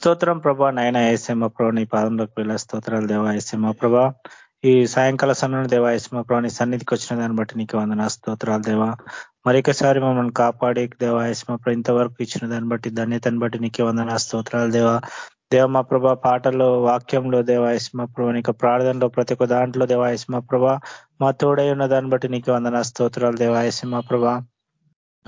స్తోత్రం ప్రభా. నయన ఏసేమ ప్రభా నీ పాదంలోకి వెళ్ళే స్తోత్రాలు దేవా ఏసేమ ప్రభా. ఈ సాయంకాల సమయంలో దేవా ఏసేమ ప్రభా నీ సన్నిధికి వచ్చిన దాన్ని బట్టి నీకు వందన స్తోత్రాలు దేవా. మరొకసారి మమ్మల్ని కాపాడి దేవా ఏసేమ ప్రభా ఇంతవరకు ఇచ్చిన దాన్ని బట్టి ధన్యతను బట్టి నీకు వందన స్తోత్రాలు దేవా. దేవ మా ప్రభా పాటల్లో వాక్యంలో దేవాయస్మ ప్రభా నీకు ప్రార్థనలో ప్రతి ఒక్క దాంట్లో దేవాయస్మ ప్రభా మా తోడై ఉన్న దాన్ని బట్టి నీకు వందన స్తోత్రాలు దేవాయస్మ ప్రభా.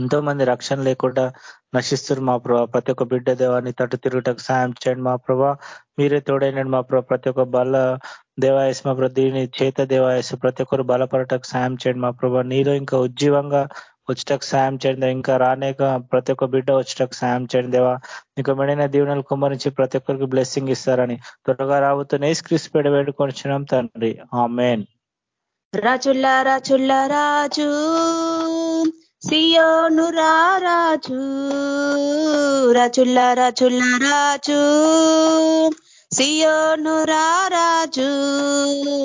ఎంతో మంది రక్షణ లేకుండా నశిస్తున్నారు మా ప్రభా. ప్రతి ఒక్క బిడ్డ దేవాన్ని తట్టు తిరుగుటకు సాయం చేయండి మా ప్రభా. మీరే తోడైనాడు మా ప్రభా. ప్రతి ఒక్క బల దేవాయసు మా ప్రభా. దీని చేత దేవాయసు ప్రతి ఒక్కరు బలపడటకు సాయం చేయండి మా ప్రభా. నీలో ఇంకా ఉజ్జీవంగా వచ్చటకు సాయం చేయండి. ఇంకా రానేక ప్రతి ఒక్క బిడ్డ వచ్చటకు సాయం చేయండి దేవా. ఇంకా మెడైన దీవెనలు కుమ్మరించి ప్రతి ఒక్కరికి బ్లెస్సింగ్ ఇస్తారని త్వరగా రాబోతున్న స్క్రీస్ పెడ వేడుకొని తండ్రి. ఆ మెయిన్ రాజుల్లా రాజుల్లా రాజు. సియోను రాజు రచుల్ల రచుల్ల రాజు. సియోను రాజు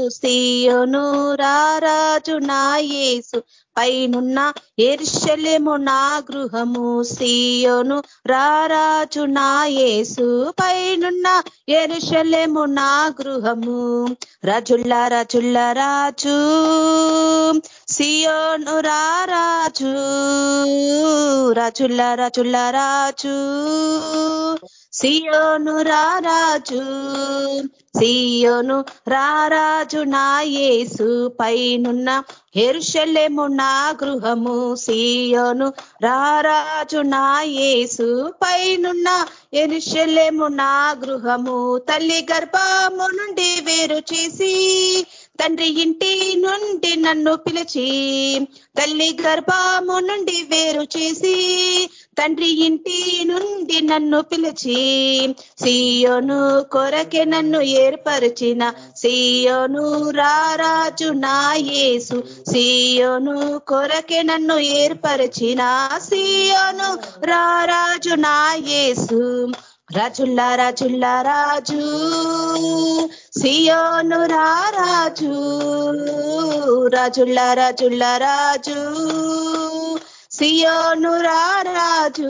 సియోను రాజు నా యేసు. పైనున్న ఎర్షలేము నా గృహము సియోను రారాజు నా యేసు. పైనున్న ఎర్షలేము నా గృహము రజుల్ల రజుల్ల రాజు. సియోను రారాజు రజుల్ల రజుల్ల రాజు. సియోను రారాజు సియోను రారాజు నా యేసు పైనున్న హెరుషలేము నా గృహము. సియోను రారాజు నా యేసు పైనున్న ఎరుషలేము నా గృహము. తల్లి గర్భము నుండి వేరు చేసి తండ్రి ఇంటి నుండి నన్ను పిలిచి తల్లి గర్భము నుండి వేరు చేసి తండ్రి ఇంటి నుండి నన్ను పిలిచి సీయోను కొరకే నన్ను ఏర్పరిచిన సీయోను రారాజు నా యేసు. సీయోను కొరకే నన్ను ఏర్పరిచిన సీయోను రారాజు నా యేసు. రాజుల్లారా రాజుల్లా రాజు. సియోను రాజు. రాజుల్లారా రాజుల్లా రాజు. సియోను రారాజు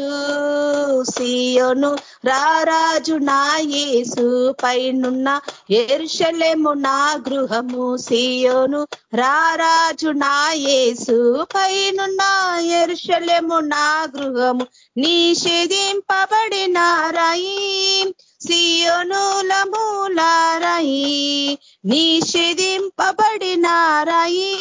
సియోను రారాజు నా యేసు పైనున్న ఎరుషలేము నా గృహము సియోను రారాజు నా యేసు పైనున్న ఎరుషలేము నా గృహము నిషేధింపబడిన రాయి సియోనుల మూలారాయి నిషేధింపబడిన రాయి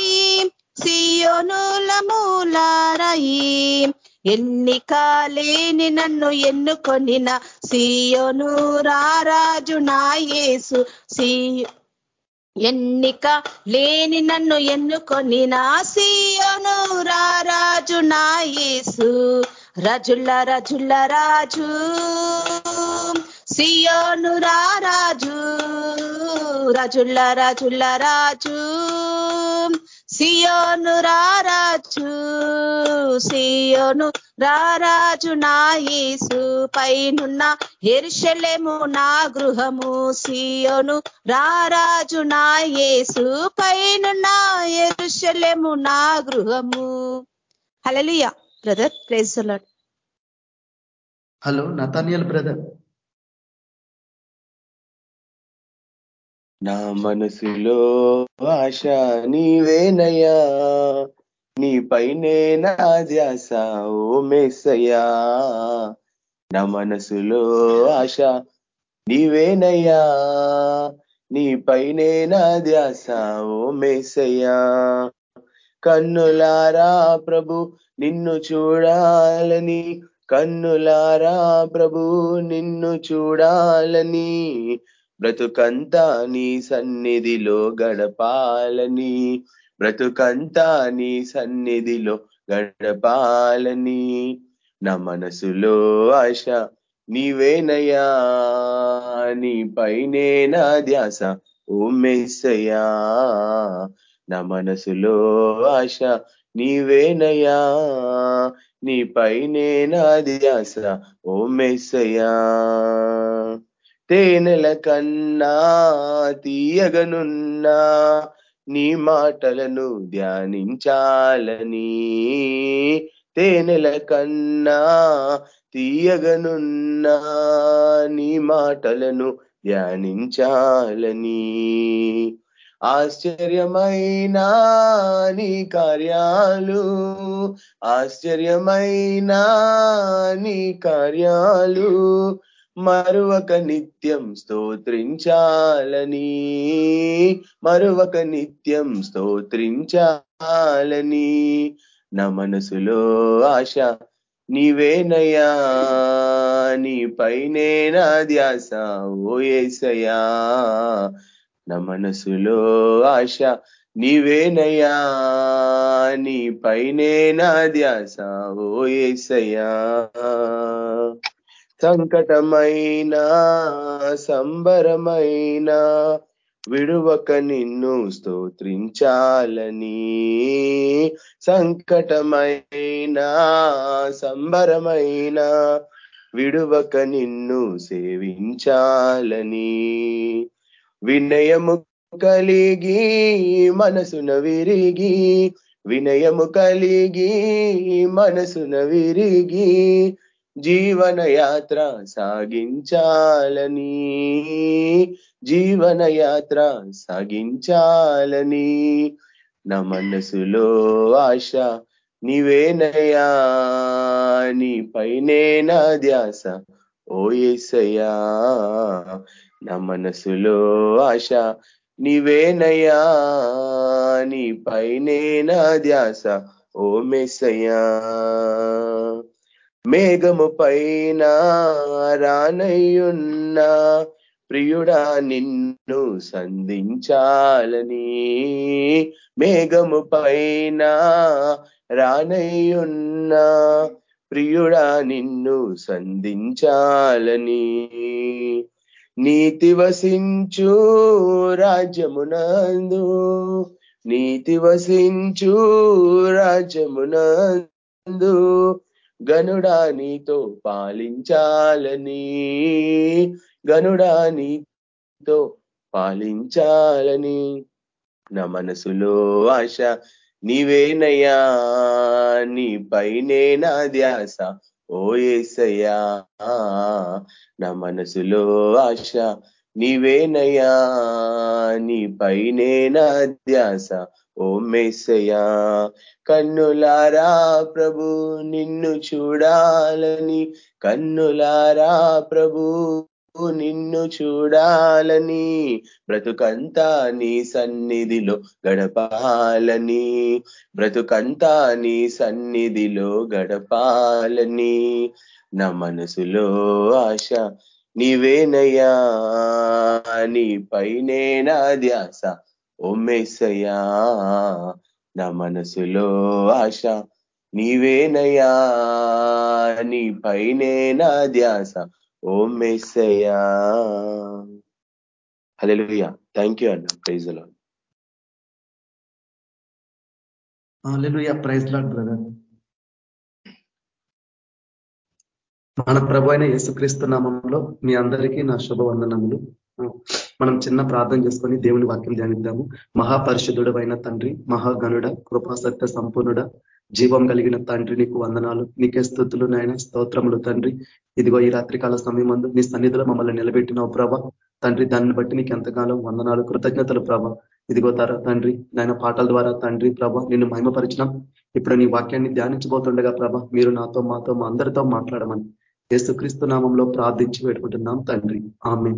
సియోనుల మూలారాయి ఎన్నిక లేని నన్ను ఎన్నుకొనిన సియోను రారాజు నాయేసు ఎన్నిక లేని నన్ను ఎన్నుకొని నా సీయోను రారాజు నా యేసు. రజుల రజుల్ల రాజు సియోను రారాజు రజుల రజుల రాజు. సియోను రారాజు సియోను రారాజు నా యేసు పైనున్న ఎరుషలేము నా గృహము సియోను రారాజు నా యేసు పైనున్న ఎరుషలేము నా గృహము. Hallelujah brother praise hello Nathaniel brother నా మనసులో ఆశ నీవేనయ్యా. నీపైనే నా ధ్యాస ఓ మేసయ్యా. నా మనసులో ఆశ నీవేనయ్యా. నీపైనే నా ధ్యాస ఓ మేసయ్యా. కన్నులారా ప్రభు నిన్ను చూడాలని. కన్నులారా ప్రభు నిన్ను చూడాలని. బ్రతుకంతా నీ సన్నిధిలో గడపాలని. బ్రతుకంతా నీ సన్నిధిలో గడపాలని. నా మనసులో ఆశ నీవేనయా నీ పైనే నా ధ్యాస ఓ మెస్సయ్యా. నా మనసులో ఆశ నీవేనయా నీ పైనే నా ధ్యాస ఓ మెస్సయా తేనెల కన్నా తీయగనున్నా నీ మాటలను ధ్యానించాలని. తేనెల కన్నా తీయగనున్నా నీ మాటలను ధ్యానించాలని. ఆశ్చర్యమైన నీ కార్యాలు ఆశ్చర్యమైన నీ కార్యాలు మరువక నిత్యం స్తోత్రించాలని మరువక నిత్యం స్తోత్రించాలని. నా మనసులో ఆశ నీవేనయ్యా నీ పైనే నా ధ్యాస ఓయేసయా నా మనసులో ఆశ నీవేనయ్యా నీ పైనే నా ధ్యాస ఓయేసయా సంకటమైన సంబరమైన విడువక నిన్ను స్తోత్రించాలని. సంకటమైన సంబరమైన విడువక నిన్ను సేవించాలని. వినయము కలిగి మనసున విరిగి వినయము కలిగి మనసున విరిగి జీవన యాత్ర సాగించాలని. జీవన యాత్ర సాగించాలని. నా మనసులో ఆశ నీవేనయా నీ పైనే నా ధ్యాస ఓ ఏసయ్యా. నా మనసులో ఆశ నీవేనయా నీ పైనే నా ధ్యాస ఓ మెసయా మేఘము పైన రానయ్యున్నా ప్రియుడా నిన్ను సంధించాలని. మేఘము పైన రానయ్యున్నా ప్రియుడా నిన్ను సంధించాలని. నీతి వసించు రాజ్యమునందు నీతి వసించు రాజ్యమునందు గనుడా నీతో పాలించాలని గనుడా నీతో పాలించాలని. నా మనసులో ఆశ నీవేనయ్యా నీ పైనే నా ధ్యాస ఓ ఏసయ్యా. నా మనసులో ఆశ నీవేనయ్యా నీ పైనే నా ధ్యాస ఓ మెస్సయ్యా. కన్నులారా ప్రభు నిన్ను చూడాలని. కన్నులారా ప్రభు నిన్ను చూడాలని. బ్రతుకంతా నీ సన్నిధిలో గడపాలని. బ్రతుకంతా నీ సన్నిధిలో గడపాలని. నా మనసులో ఆశ నీవేనయ్యా నీ పైనే నా ధ్యాస. ఒమ్మేసయ్యా నా మనసులో ఆశ. నీవేనయ్యా నీ పైనే నా ధ్యాస. ఓం మెస్సయ్యా. థ్యాంక్ యూ అన్న. ప్రైజ్లో హల్లెలూయా. ప్రైజ్ లాడ్ బ్రదర్ మన ప్రభు అయిన యేసుక్రీస్తు నామంలో మీ అందరికీ నా శుభవందనములు. మనం చిన్న ప్రార్థన చేసుకొని దేవుని వాక్యం ధ్యానిద్దాము. మహాపరిషుధుడు అయిన తండ్రి మహాగణుడ కృపాసత్య సంపూర్ణుడ జీవం కలిగిన తండ్రి నీకు వందనాలు నీకే స్థుతులు నాయన స్తోత్రములు తండ్రి. ఇదిగో ఈ రాత్రికాల సమయం అందు నీ సన్నిధిలో మమ్మల్ని నిలబెట్టినావు ప్రభ. తండ్రి దాన్ని బట్టి నీకు ఎంతకాలం వందనాలు కృతజ్ఞతలు ప్రభ. ఇదిగో తర తండ్రి నాయన పాటల ద్వారా తండ్రి ప్రభ నిన్ను మహిమపరిచినాం. ఇప్పుడు నీ వాక్యాన్ని ధ్యానించబోతుండగా ప్రభ మీరు నాతో మాతో మా అందరితో మాట్లాడమని. యేసుక్రీస్తు నామంలో ప్రార్థించి పెట్టుకుంటున్నాం తండ్రి. ఆమె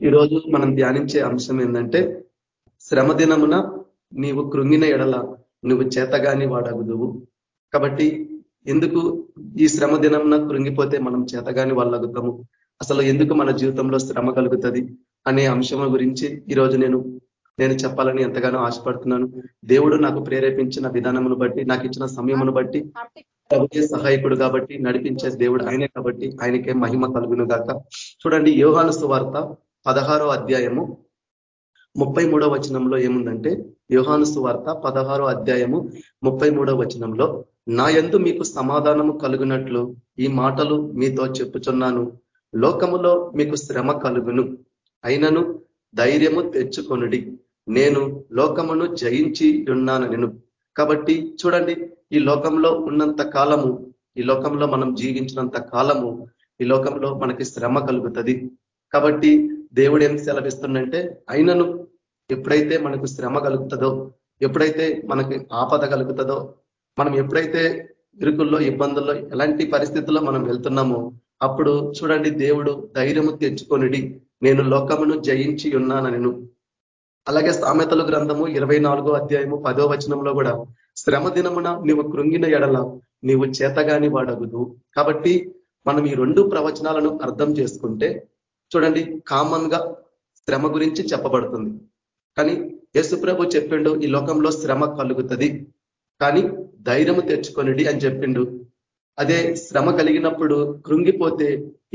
ఈరోజు మనం ధ్యానించే అంశం ఏంటంటే శ్రమ దినమున నీవు కృంగిన ఎడల నువ్వు చేతగాని వాడగుదువు. కాబట్టి ఎందుకు ఈ శ్రమ దినంన కృంగిపోతే మనం చేతగాని వాళ్ళగుతాము? అసలు ఎందుకు మన జీవితంలో శ్రమ కలుగుతుంది అనే అంశం గురించి ఈరోజు నేను నేను చెప్పాలని ఎంతగానో ఆశపడుతున్నాను. దేవుడు నాకు ప్రేరేపించిన విధానమును బట్టి నాకు ఇచ్చిన సమయమును బట్టి ప్రభుత్వ సహాయకుడు కాబట్టి నడిపించే దేవుడు ఆయనే కాబట్టి ఆయనకే మహిమ కలుగును గాక చూడండి యోహాను సువార్త పదహారో అధ్యాయము ముప్పై మూడో వచనంలో ఏముందంటే యోహాను సువార్త పదహారో అధ్యాయము ముప్పై మూడో వచనంలో నా ఎందు మీకు సమాధానము కలుగునట్లు ఈ మాటలు మీతో చెప్పుచున్నాను. లోకములో మీకు శ్రమ కలుగును. అయినను ధైర్యము తెచ్చుకొనుడి. నేను లోకమును జయించి ఉన్నాను నేను. కాబట్టి చూడండి ఈ లోకంలో ఉన్నంత కాలము ఈ లోకంలో మనం జీవించినంత కాలము ఈ లోకంలో మనకి శ్రమ కలుగుతుంది. కాబట్టి దేవుడు ఏం సెలవిస్తుందంటే అయినను ఎప్పుడైతే మనకు శ్రమ కలుగుతుందో ఎప్పుడైతే మనకి ఆపద కలుగుతుందో మనం ఎప్పుడైతే ఇరుకుల్లో ఇబ్బందుల్లో ఎలాంటి పరిస్థితుల్లో మనం వెళ్తున్నామో అప్పుడు చూడండి దేవుడు ధైర్యము తెచ్చుకొనిడి నేను లోకమును జయించి ఉన్నానని అలాగే సామెతలు గ్రంథము ఇరవై నాలుగో అధ్యాయము పదో వచనంలో కూడా శ్రమ దినమున నీవు కృంగిన ఎడల నీవు చేతగాని వాడగుదు కాబట్టి మనం ఈ రెండు ప్రవచనాలను అర్థం చేసుకుంటే చూడండి కామన్గా శ్రమ గురించి చెప్పబడుతుంది. కానీ యేసుప్రభు చెప్పిండు ఈ లోకంలో శ్రమ కలుగుతుంది. కానీ ధైర్యము తెచ్చుకొనిడి అని చెప్పిండు. అదే శ్రమ కలిగినప్పుడు కృంగిపోతే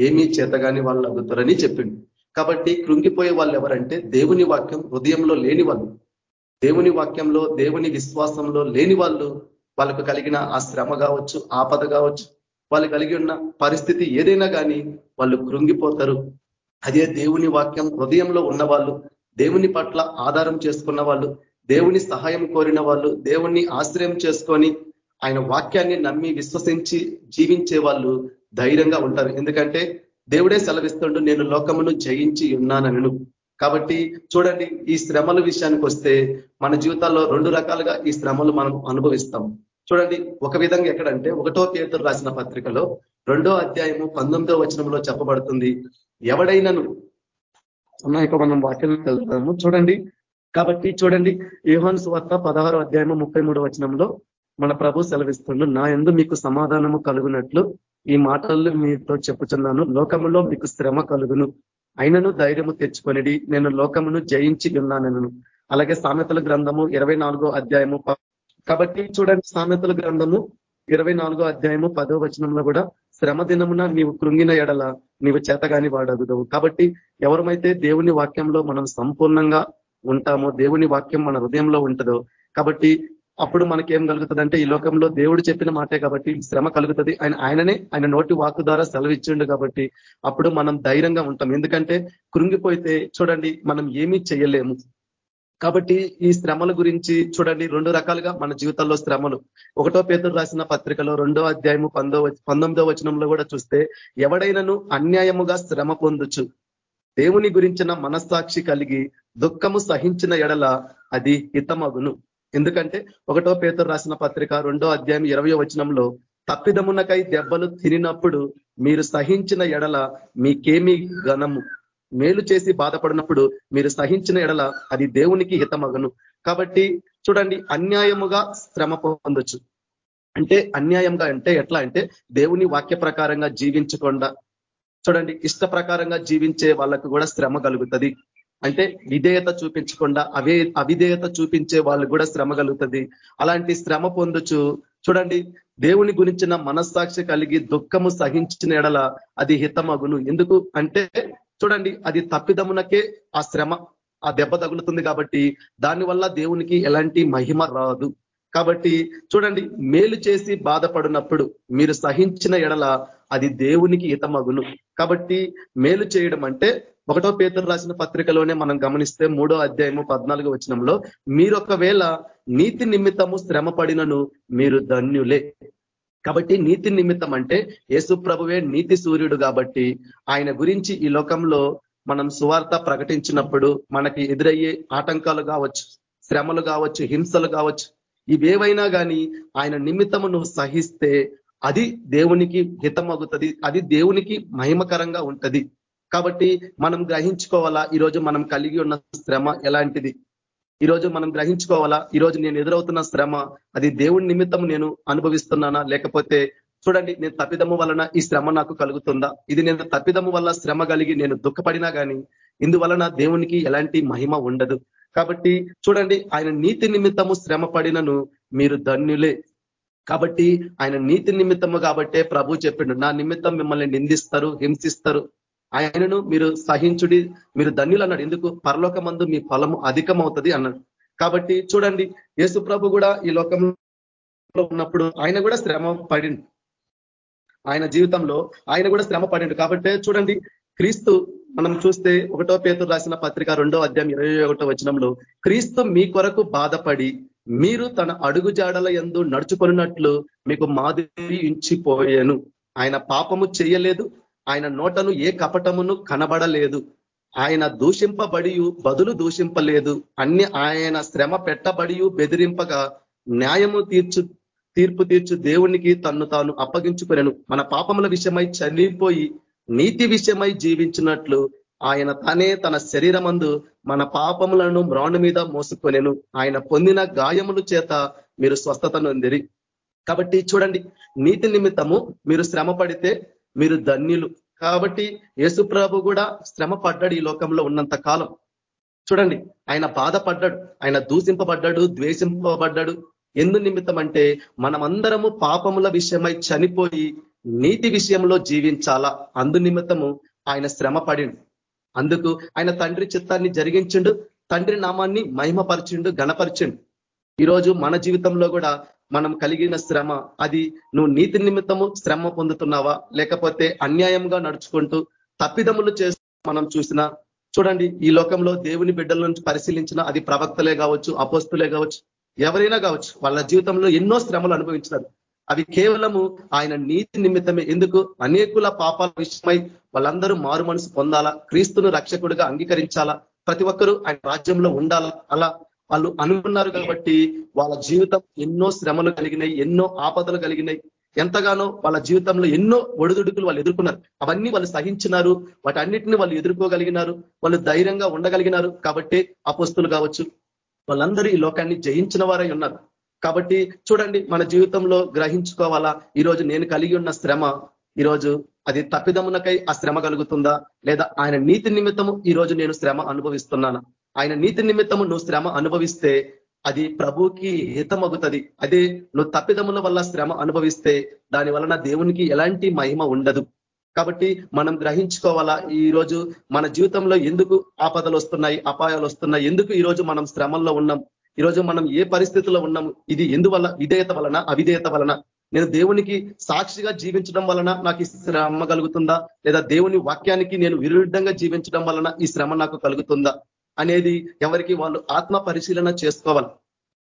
ఏమీ చేతగాని వాళ్ళు అగుతారని చెప్పిండు. కాబట్టి కృంగిపోయే వాళ్ళు ఎవరంటే దేవుని వాక్యం హృదయంలో లేని వాళ్ళు దేవుని వాక్యంలో దేవుని విశ్వాసంలో లేని వాళ్ళు వాళ్ళకు కలిగిన ఆ శ్రమ కావచ్చు ఆపద కావచ్చు వాళ్ళు కలిగి ఉన్న పరిస్థితి ఏదైనా కానీ వాళ్ళు కృంగిపోతారు. అదే దేవుని వాక్యం హృదయంలో ఉన్న వాళ్ళు దేవుని పట్ల ఆధారం చేసుకున్న వాళ్ళు దేవుని సహాయం కోరిన వాళ్ళు దేవుణ్ణి ఆశ్రయం చేసుకొని ఆయన వాక్యాన్ని నమ్మి విశ్వసించి జీవించే వాళ్ళు ధైర్యంగా ఉంటారు. ఎందుకంటే దేవుడే సెలవిస్తుండు నేను లోకమును జయించి ఉన్నానను కాబట్టి చూడండి ఈ శ్రమల విషయానికి వస్తే మన జీవితాల్లో రెండు రకాలుగా ఈ శ్రమలు మనం అనుభవిస్తాం. చూడండి ఒక విధంగా ఎక్కడంటే ఒకటో పేరుతో రాసిన పత్రికలో రెండో అధ్యాయము పంతొమ్మిదో వచనంలో చెప్పబడుతుంది ఎవడైనాను అన్న ఇక మనం వాక్యం వెళ్తాము చూడండి కాబట్టి చూడండి యోహన్ స్వార్త పదహారో అధ్యాయము ముప్పై వచనంలో మన ప్రభు సెలవిస్తుండు నా ఎందు మీకు సమాధానము కలుగునట్లు ఈ మాటలు మీతో చెప్పుచున్నాను. లోకములో మీకు శ్రమ కలుగును. అయినను ధైర్యము తెచ్చుకొనిడి నేను లోకమును జయించి ఉన్నానను అలాగే సామెతల గ్రంథము ఇరవై అధ్యాయము కాబట్టి చూడండి సామెతల గ్రంథము ఇరవై అధ్యాయము పదో వచనంలో కూడా శ్రమ దినమున నీవు కృంగిన ఎడల నీవు చేతగాని వాడగుదవు. కాబట్టి ఎవరమైతే దేవుని వాక్యంలో మనం సంపూర్ణంగా ఉంటామో దేవుని వాక్యం మన హృదయంలో ఉంటుందో కాబట్టి అప్పుడు మనకి ఏం కలుగుతుంది ఈ లోకంలో దేవుడు చెప్పిన మాటే కాబట్టి శ్రమ కలుగుతుంది. ఆయన ఆయననే ఆయన నోటి వాకు ద్వారా సెలవిచ్చిండు కాబట్టి అప్పుడు మనం ధైర్యంగా ఉంటాం. ఎందుకంటే కృంగిపోయితే చూడండి మనం ఏమీ చేయలేము కాబట్టి ఈ శ్రమల గురించి చూడండి రెండు రకాలుగా మన జీవితంలో శ్రమలు. ఒకటో పేదలు రాసిన పత్రికలో రెండో అధ్యాయము పందో పంతొమ్మిదో వచనంలో కూడా చూస్తే ఎవడైనాను అన్యాయముగా శ్రమ పొందుచు దేవుని గురించిన మనస్సాక్షి కలిగి దుఃఖము సహించిన ఎడల అది హితమగును. ఎందుకంటే ఒకటో పేతురు రాసిన పత్రిక రెండో అధ్యాయం ఇరవై వచనంలో తప్పిదమునకై దెబ్బలు తినినప్పుడు మీరు సహించిన ఎడల మీకేమీ ఘనము. మేలు చేసి బాధపడినప్పుడు మీరు సహించిన ఎడల అది దేవునికి హితమగను. కాబట్టి చూడండి అన్యాయముగా శ్రమ పొందొచ్చు. అంటే అన్యాయంగా అంటే ఎట్లా అంటే దేవుని వాక్య ప్రకారంగా జీవించకుండా. చూడండి ఇష్ట ప్రకారంగా జీవించే వాళ్ళకు కూడా శ్రమ కలుగుతుంది. అంటే విధేయత చూపించకుండా అవే అవిధేయత చూపించే వాళ్ళు కూడా శ్రమ కలుగుతుంది. అలాంటి శ్రమ పొందొచ్చు చూడండి దేవుని గురించిన మనస్సాక్షి కలిగి దుఃఖము సహించిన ఎడల అది హితమగును. ఎందుకు అంటే చూడండి అది తప్పిదమునకే ఆ శ్రమ ఆ దెబ్బ తగులుతుంది కాబట్టి దానివల్ల దేవునికి ఎలాంటి మహిమ రాదు. కాబట్టి చూడండి మేలు చేసి బాధపడినప్పుడు మీరు సహించిన ఎడల అది దేవునికి హితమగును. కాబట్టి మేలు చేయడం అంటే ఒకటో పేతులు రాసిన పత్రికలోనే మనం గమనిస్తే మూడో అధ్యాయము పద్నాలుగు వచనంలో మీరు ఒకవేళ నీతి నిమిత్తము శ్రమ మీరు ధన్యులే. కాబట్టి నీతి నిమిత్తం అంటే యేసు ప్రభువే నీతి సూర్యుడు కాబట్టి ఆయన గురించి ఈ లోకంలో మనం సువార్త ప్రకటించినప్పుడు మనకి ఎదురయ్యే ఆటంకాలు కావచ్చు శ్రమలు కావచ్చు హింసలు కావచ్చు ఇవేవైనా కానీ ఆయన నిమిత్తము నువ్వు సహిస్తే అది దేవునికి హితమగుతుంది అది దేవునికి మహిమకరంగా ఉంటది. కాబట్టి మనం గ్రహించుకోవాలా? ఈరోజు మనం కలిగి ఉన్న శ్రమ ఎలాంటిది? ఈరోజు మనం గ్రహించుకోవాలా? ఈరోజు నేను ఎదురవుతున్న శ్రమ అది దేవుడి నిమిత్తం నేను అనుభవిస్తున్నానా? లేకపోతే చూడండి నేను తప్పిదము వలన ఈ శ్రమ నాకు కలుగుతుందా? ఇది నేను తప్పిదము వల్ల శ్రమ కలిగి నేను దుఃఖపడినా కానీ ఇందువలన దేవునికి ఎలాంటి మహిమ ఉండదు. కాబట్టి చూడండి ఆయన నీతి నిమిత్తము శ్రమ పడినను మీరు ధన్యులే. కాబట్టి ఆయన నీతి నిమిత్తము కాబట్టే ప్రభు చెప్పిండు నా నిమిత్తం మిమ్మల్ని నిందిస్తారు హింసిస్తారు. ఆయనను మీరు సహించుడి మీరు ధన్యులు అన్నాడు ఎందుకు? పరలోకమందు మీ ఫలము అధికమవుతుంది అన్నాడు. కాబట్టి చూడండి యేసు ప్రభు కూడా ఈ లోకంలో ఉన్నప్పుడు ఆయన కూడా శ్రమ పడిండు. ఆయన జీవితంలో ఆయన కూడా శ్రమ పడిండు. కాబట్టి చూడండి క్రీస్తు మనం చూస్తే ఒకటో పేరు రాసిన పత్రిక రెండో అధ్యాయం ఇరవై ఒకటో వచనంలో క్రీస్తు మీ కొరకు బాధపడి మీరు తన అడుగు జాడల ఎందు నడుచుకున్నట్లు మీకు మాదిరి ఇంచిపోయాను ఆయన పాపము చేయలేదు ఆయన నోటను ఏ కపటమును కనబడలేదు. ఆయన దూషింపబడి బదులు దూషింపలేదు. అన్ని ఆయన శ్రమ పెట్టబడి బెదిరింపగా న్యాయము తీర్చు తీర్పు తీర్చు దేవునికి తన్ను తాను అప్పగించుకునేను. మన పాపముల విషయమై చల్లిపోయి నీతి విషయమై జీవించినట్లు ఆయన తనే తన శరీరమందు మన పాపములను మ్రాండ్ మీద మోసుకొనేను. ఆయన పొందిన గాయముల చేత మీరు స్వస్థత నొందిరి. కాబట్టి చూడండి నీతి నిమిత్తము మీరు శ్రమ పడితే మీరు ధన్యులు. కాబట్టి యేసుప్రభు కూడా శ్రమ పడ్డాడు ఈ లోకంలో ఉన్నంత కాలం. చూడండి ఆయన బాధపడ్డాడు ఆయన దూషింపబడ్డాడు ద్వేషింపబడ్డాడు. ఎందు నిమిత్తం అంటే మనమందరము పాపముల విషయమై చనిపోయి నీతి విషయంలో జీవించాలా? అందు నిమిత్తము ఆయన శ్రమ పడిండు. అందుకు ఆయన తండ్రి చిత్తాన్ని జరిగించిండు తండ్రి నామాన్ని మహిమపరిచిండు గణపరిచిండు ఈరోజు మన జీవితంలో కూడా మనం కలిగిన శ్రమ అది నువ్వు నీతి నిమిత్తము శ్రమ పొందుతున్నావా? లేకపోతే అన్యాయంగా నడుచుకుంటూ తప్పిదములు చేస్తూ మనం చూసిన చూడండి ఈ లోకంలో దేవుని బిడ్డల నుంచి పరిశీలించిన అది ప్రవక్తలే కావచ్చు అపోస్తులే కావచ్చు ఎవరైనా కావచ్చు వాళ్ళ జీవితంలో ఎన్నో శ్రమలు అనుభవించినారు. అవి కేవలము ఆయన నీతి నిమిత్తమే. ఎందుకు? అనేకుల పాపాల విషయమై వాళ్ళందరూ మారు మనసు పొందాలా? క్రీస్తును రక్షకుడిగా అంగీకరించాలా? ప్రతి ఒక్కరూ ఆయన రాజ్యంలో ఉండాలా? అలా వాళ్ళు అనుకున్నారు కాబట్టి వాళ్ళ జీవితం ఎన్నో శ్రమలు కలిగినాయి ఎన్నో ఆపదలు కలిగినాయి. ఎంతగానో వాళ్ళ జీవితంలో ఎన్నో ఒడిదుడుకులు వాళ్ళు ఎదుర్కొన్నారు. అవన్నీ వాళ్ళు సహించినారు. వాటన్నిటిని వాళ్ళు ఎదుర్కోగలిగినారు. వాళ్ళు ధైర్యంగా ఉండగలిగినారు. కాబట్టి అపోస్తులు కావచ్చు వాళ్ళందరూ ఈ లోకాన్ని జయించిన వారై ఉన్నారు. కాబట్టి చూడండి మన జీవితంలో గ్రహించుకోవాలా? ఈరోజు నేను కలిగి ఉన్న శ్రమ ఈరోజు అది తప్పిదమునకై ఆ శ్రమ కలుగుతుందా? లేదా ఆయన నీతి నిమిత్తము ఈరోజు నేను శ్రమ అనుభవిస్తున్నాను? ఆయన నీతి నిమిత్తము నువ్వు శ్రమ అనుభవిస్తే అది ప్రభుకి హితమగుతుంది. అదే నువ్వు తప్పిదముల వల్ల శ్రమ అనుభవిస్తే దాని వలన దేవునికి ఎలాంటి మహిమ ఉండదు. కాబట్టి మనం గ్రహించుకోవాలా ఈ రోజు మన జీవితంలో ఎందుకు ఆపదలు వస్తున్నాయి అపాయాలు వస్తున్నాయి ఎందుకు ఈరోజు మనం శ్రమంలో ఉన్నాం ఈరోజు మనం ఏ పరిస్థితుల్లో ఉన్నాము ఇది ఎందువల్ల విధేయత వలన అవిధేయత వలన? నేను దేవునికి సాక్షిగా జీవించడం వలన నాకు ఈ శ్రమ కలుగుతుందా? లేదా దేవుని వాక్యానికి నేను విరుద్ధంగా జీవించడం వలన ఈ శ్రమ నాకు కలుగుతుందా? అనేది ఎవరికి వాళ్ళు ఆత్మ పరిశీలన చేసుకోవాలి.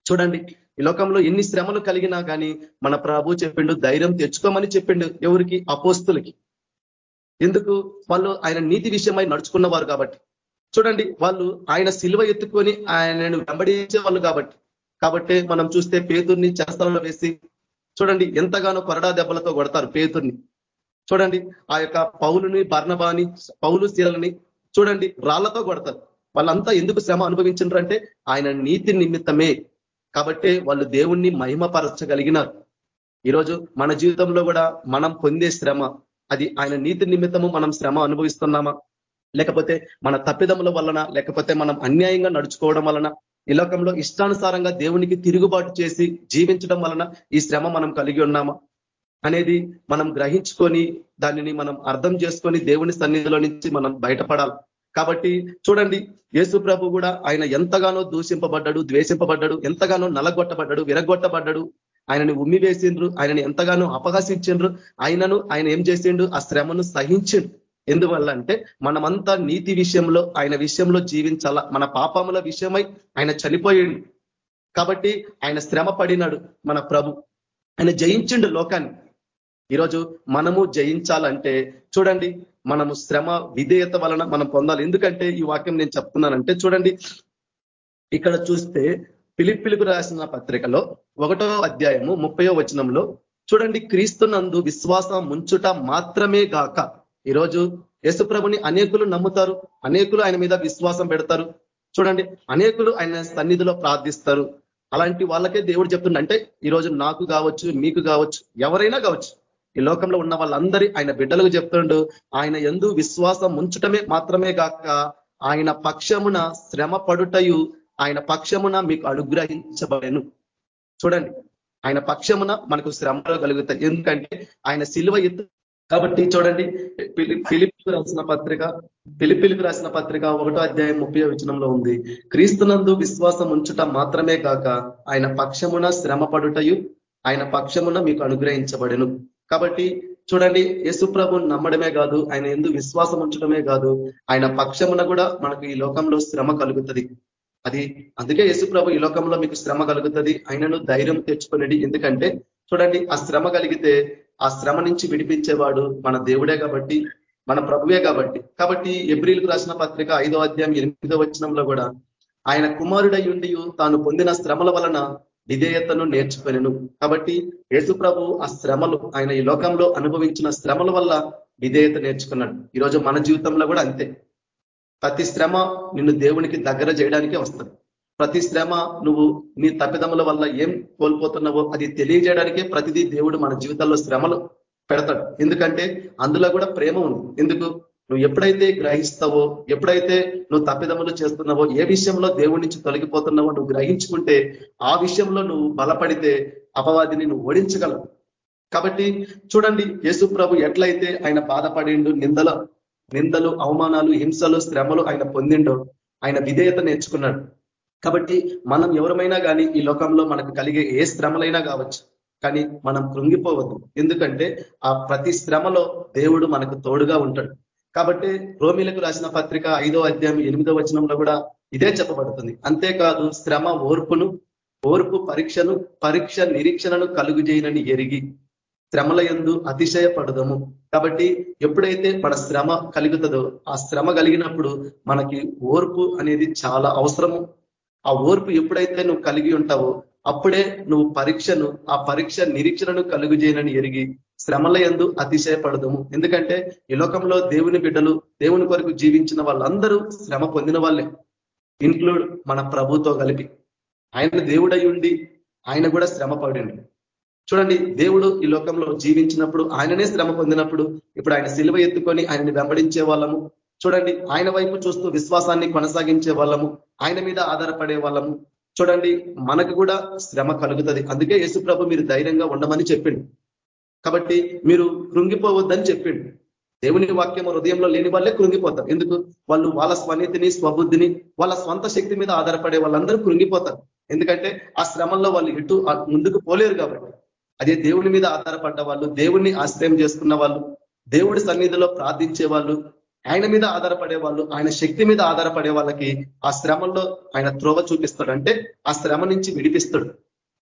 చూడండి ఈ లోకంలో ఎన్ని శ్రమలు కలిగినా కానీ మన ప్రభు చెప్పిండు ధైర్యం తెచ్చుకోమని చెప్పిండు ఎవరికి? అపోస్తులకి. ఎందుకు? వాళ్ళు ఆయన నీతి విషయమై నడుచుకున్నవారు కాబట్టి. చూడండి వాళ్ళు ఆయన సిలువ ఎత్తుకొని ఆయనను వెంబడించే వాళ్ళు కాబట్టి. కాబట్టి మనం చూస్తే పేతుర్ని చేస్తలలో వేసి చూడండి ఎంతగానో కొరడా దెబ్బలతో కొడతారు పేతుర్ని. చూడండి ఆ యొక్క పౌలుని బర్ణబాని పౌలు శీలని చూడండి రాళ్ళతో కొడతారు. వాళ్ళంతా ఎందుకు శ్రమ అనుభవించారంటే ఆయన నీతి నిమిత్తమే. కాబట్టి వాళ్ళు దేవుణ్ణి మహిమపరచగలిగినారు ఈరోజు మన జీవితంలో కూడా మనం పొందే శ్రమ అది ఆయన నీతి నిమిత్తము మనం శ్రమ అనుభవిస్తున్నామా? లేకపోతే మన తప్పిదముల వలన లేకపోతే మనం అన్యాయంగా నడుచుకోవడం వలన ఈ లోకంలో ఇష్టానుసారంగా దేవునికి తిరుగుబాటు చేసి జీవించడం వలన ఈ శ్రమ మనం కలిగి ఉన్నామా? అనేది మనం గ్రహించుకొని దానిని మనం అర్థం చేసుకొని దేవుని సన్నిధిలో నుంచి మనం బయటపడాలి. కాబట్టి చూడండి యేసు ప్రభు కూడా ఆయన ఎంతగానో దూషింపబడ్డాడు ద్వేషింపబడ్డాడు ఎంతగానో నలగొట్టబడ్డాడు విరగొట్టబడ్డాడు. ఆయనని ఉమ్మి వేసిండ్రు ఆయనని ఎంతగానో అపహసించిండ్రు. ఆయనను ఆయన ఏం చేసిండు? ఆ శ్రమను సహించిండు. ఎందువల్ల అంటే మనమంతా నీతి విషయంలో ఆయన విషయంలో జీవించాల? మన పాపముల విషయమై ఆయన చనిపోయిండు. కాబట్టి ఆయన శ్రమ పడినాడు మన ప్రభు. ఆయన జయించిండు లోకాన్ని. ఈరోజు మనము జయించాలంటే చూడండి మనము శ్రమ విధేయత వలన మనం పొందాలి. ఎందుకంటే ఈ వాక్యం నేను చెప్తున్నానంటే చూడండి ఇక్కడ చూస్తే పిలిపిలుకు రాసిన పత్రికలో ఒకటో అధ్యాయము ముప్పయో వచనంలో చూడండి క్రీస్తునందు విశ్వాసం ముంచుట మాత్రమే గాక. ఈరోజు యశుప్రభుని అనేకులు నమ్ముతారు అనేకులు ఆయన మీద విశ్వాసం పెడతారు. చూడండి అనేకులు ఆయన సన్నిధిలో ప్రార్థిస్తారు. అలాంటి వాళ్ళకే దేవుడు చెప్తుండంటే ఈరోజు నాకు కావచ్చు మీకు కావచ్చు ఎవరైనా కావచ్చు ఈ లోకంలో ఉన్న వాళ్ళందరి ఆయన బిడ్డలకు చెప్తుండు ఆయన ఎందు విశ్వాసం ఉంచటమే మాత్రమే కాక ఆయన పక్షమున శ్రమ పడుటయు ఆయన పక్షమున మీకు అనుగ్రహించబడను. చూడండి ఆయన పక్షమున మనకు శ్రమలు కలుగుతాయి. ఎందుకంటే ఆయన సిలువ ఎత్తు కాబట్టి చూడండి పిలిపిలకు రాసిన పత్రిక పిలిపిలకు రాసిన పత్రిక ఒకటో అధ్యాయం ముప్పై వచనంలో ఉంది. క్రీస్తునందు విశ్వాసం ఉంచుట మాత్రమే కాక ఆయన పక్షమున శ్రమ పడుటయు ఆయన పక్షమున మీకు అనుగ్రహించబడను. కాబట్టి చూడండి యేసుప్రభు నమ్మడమే కాదు ఆయన ఎందు విశ్వాసం ఉంచడమే కాదు ఆయన పక్షమున కూడా మనకు ఈ లోకంలో శ్రమ కలుగుతుంది. అది అందుకే యేసుప్రభు ఈ లోకంలో మీకు శ్రమ కలుగుతుంది ఆయనను ధైర్యం తెచ్చుకునేది ఎందుకంటే చూడండి ఆ శ్రమ కలిగితే ఆ శ్రమ నుంచి విడిపించేవాడు మన దేవుడే కాబట్టి మన ప్రభువే కాబట్టి. కాబట్టి ఎబ్రిల్కు రాసిన పత్రిక ఐదో అధ్యాయం ఎనిమిదో వచనంలో కూడా ఆయన కుమారుడయుండి తాను పొందిన శ్రమల వలన విధేయతను నేర్చుకొనెను కాబట్టి యేసు ప్రభు ఆ శ్రమలు ఆయన ఈ లోకంలో అనుభవించిన శ్రమల వల్ల విధేయత నేర్చుకున్నాడు. ఈరోజు మన జీవితంలో కూడా అంతే. ప్రతి శ్రమ నిన్ను దేవునికి దగ్గర చేయడానికే వస్తుంది. ప్రతి శ్రమ నువ్వు నీ తప్పిదముల వల్ల ఏం కోల్పోతున్నావో అది తెలియజేయడానికే ప్రతిదీ దేవుడు మన జీవితంలో శ్రమలు పెడతాడు. ఎందుకంటే అందులో కూడా ప్రేమ ఉంది. ఎందుకు? నువ్వు ఎప్పుడైతే గ్రహిస్తావో ఎప్పుడైతే నువ్వు తప్పిదములు చేస్తున్నావో ఏ విషయంలో దేవుడి నుంచి తొలగిపోతున్నావో నువ్వు గ్రహించుకుంటే ఆ విషయంలో నువ్వు బలపడితే అపవాదిని నువ్వు ఓడించగలవు. కాబట్టి చూడండి యేసు ప్రభు ఎట్లయితే ఆయన బాధపడిండు నిందల నిందలు అవమానాలు హింసలు శ్రమలు ఆయన పొందిండో ఆయన విధేయత నేర్చుకున్నాడు. కాబట్టి మనం ఎవరమైనా కానీ ఈ లోకంలో మనకు కలిగే ఏ శ్రమలైనా కావచ్చు కానీ మనం కృంగిపోవద్దు. ఎందుకంటే ఆ ప్రతి శ్రమలో దేవుడు మనకు తోడుగా ఉంటాడు. కాబట్టి రోమిలకు రాసిన పత్రిక ఐదో అధ్యాయం ఎనిమిదో వచనంలో కూడా ఇదే చెప్పబడుతుంది. అంతేకాదు శ్రమ ఓర్పును ఓర్పు పరీక్షను పరీక్ష నిరీక్షణను కలుగు చేయనని ఎరిగి శ్రమల ఎందు అతిశయపడదము. కాబట్టి ఎప్పుడైతే మన శ్రమ కలుగుతుందో ఆ శ్రమ కలిగినప్పుడు మనకి ఓర్పు అనేది చాలా అవసరము. ఆ ఓర్పు ఎప్పుడైతే నువ్వు కలిగి ఉంటావో అప్పుడే నువ్వు పరీక్షను ఆ పరీక్ష నిరీక్షణను కలుగు చేయనని ఎరిగి శ్రమల ఎందు అతిశయపడదము. ఎందుకంటే ఈ లోకంలో దేవుని బిడ్డలు దేవుని కొరకు జీవించిన వాళ్ళందరూ శ్రమ పొందిన వాళ్ళే. ఇన్క్లూడ్ మన ప్రభుతో కలిపి. ఆయన దేవుడై ఉండి ఆయన కూడా శ్రమ పడిండు. చూడండి దేవుడు ఈ లోకంలో జీవించినప్పుడు ఆయననే శ్రమ పొందినప్పుడు ఇప్పుడు ఆయన సిలువ ఎత్తుకొని ఆయనని వెంబడించే వాళ్ళము. చూడండి ఆయన వైపు చూస్తూ విశ్వాసాన్ని కొనసాగించే వాళ్ళము. ఆయన మీద ఆధారపడే వాళ్ళము. చూడండి మనకు కూడా శ్రమ కలుగుతుంది. అందుకే యేసుప్రభు మీరు ధైర్యంగా ఉండమని చెప్పిండు. కాబట్టి మీరు కృంగిపోవద్దని చెప్పిండు. దేవుని వాక్యం హృదయంలో లేని వాళ్ళే కృంగిపోతారు. ఎందుకు? వాళ్ళు వాళ్ళ స్వనీతిని స్వబుద్ధిని వాళ్ళ స్వంత శక్తి మీద ఆధారపడే వాళ్ళందరూ కృంగిపోతారు. ఎందుకంటే ఆ శ్రమంలో వాళ్ళు ఎటు ముందుకు పోలేరు కాబట్టి. అదే దేవుని మీద ఆధారపడ్డ వాళ్ళు దేవుణ్ణి ఆశ్రయం చేసుకున్న వాళ్ళు దేవుడి సన్నిధిలో ప్రార్థించే వాళ్ళు ఆయన మీద ఆధారపడే వాళ్ళు ఆయన శక్తి మీద ఆధారపడే వాళ్ళకి ఆ శ్రమంలో ఆయన త్రోవ చూపిస్తాడు. అంటే ఆ శ్రమ నుంచి విడిపిస్తాడు.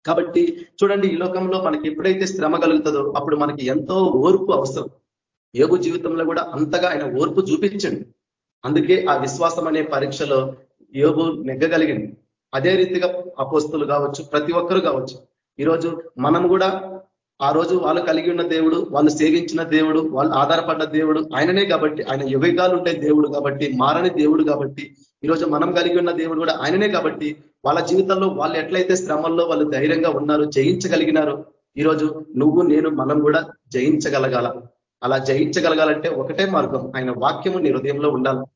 కాబట్టి చూడండి ఈ లోకంలో మనకి ఎప్పుడైతే శ్రమ కలుగుతుందో అప్పుడు మనకి ఎంతో ఓర్పు అవసరం. యోగు జీవితంలో కూడా అంతగా ఆయన ఓర్పు చూపించండి. అందుకే ఆ విశ్వాసం అనే పరీక్షలో యోగు నెగ్గగలిగింది. అదే రీతిగా అపోస్తులు కావచ్చు ప్రతి ఒక్కరు కావచ్చు. ఈరోజు మనం కూడా ఆ రోజు వాళ్ళు కలిగి ఉన్న దేవుడు వాళ్ళు సేవించిన దేవుడు వాళ్ళు ఆధారపడ్డ దేవుడు ఆయననే కాబట్టి ఆయన యుగగాలు ఉండే దేవుడు కాబట్టి మారని దేవుడు కాబట్టి ఈరోజు మనం కలిగి ఉన్న దేవుడు కూడా ఆయననే కాబట్టి వాళ్ళ జీవితంలో వాళ్ళు ఎట్లయితే శ్రమల్లో వాళ్ళు ధైర్యంగా ఉన్నారు జయించగలిగినారో ఈరోజు నువ్వు నేను మనం కూడా జయించగలగాల. అలా జయించగలగాలంటే ఒకటే మార్గం. ఆయన వాక్యము నీ హృదయంలో ఉండాలి.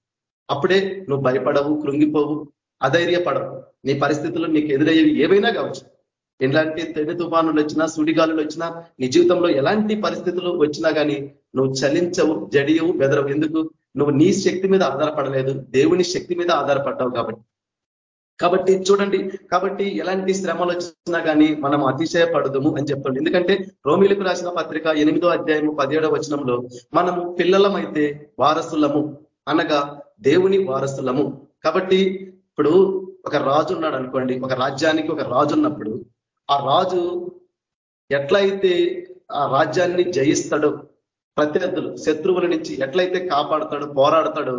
అప్పుడే నువ్వు భయపడవు కృంగిపోవు అధైర్యపడవు. నీ పరిస్థితులు నీకు ఎదురయ్యేవి ఏవైనా కావచ్చు. ఎలాంటి తెడి తుఫానులు వచ్చినా సుడిగాలులు వచ్చినా నీ జీవితంలో ఎలాంటి పరిస్థితులు వచ్చినా కానీ నువ్వు చలించవు జడియవు బెదరవు. ఎందుకు? నువ్వు నీ శక్తి మీద ఆధారపడలేదు. దేవుని శక్తి మీద ఆధారపడ్డావు కాబట్టి. కాబట్టి చూడండి కాబట్టి ఎలాంటి శ్రమలు వచ్చినా కానీ మనం అతిశయపడదుము అని చెప్పండి ఎందుకంటే రోమిలకు రాసిన పత్రిక ఎనిమిదో అధ్యాయము పదిహేడో వచనంలో మనము పిల్లలమైతే వారసులము అనగా దేవుని వారసులము. కాబట్టి ఇప్పుడు ఒక రాజు ఉన్నాడు అనుకోండి ఒక రాజ్యానికి ఒక రాజు ఉన్నప్పుడు ఆ రాజు ఎట్లయితే ఆ రాజ్యాన్ని జయిస్తాడో ప్రత్యర్థులు శత్రువుల నుంచి ఎట్లయితే కాపాడతాడో పోరాడతాడో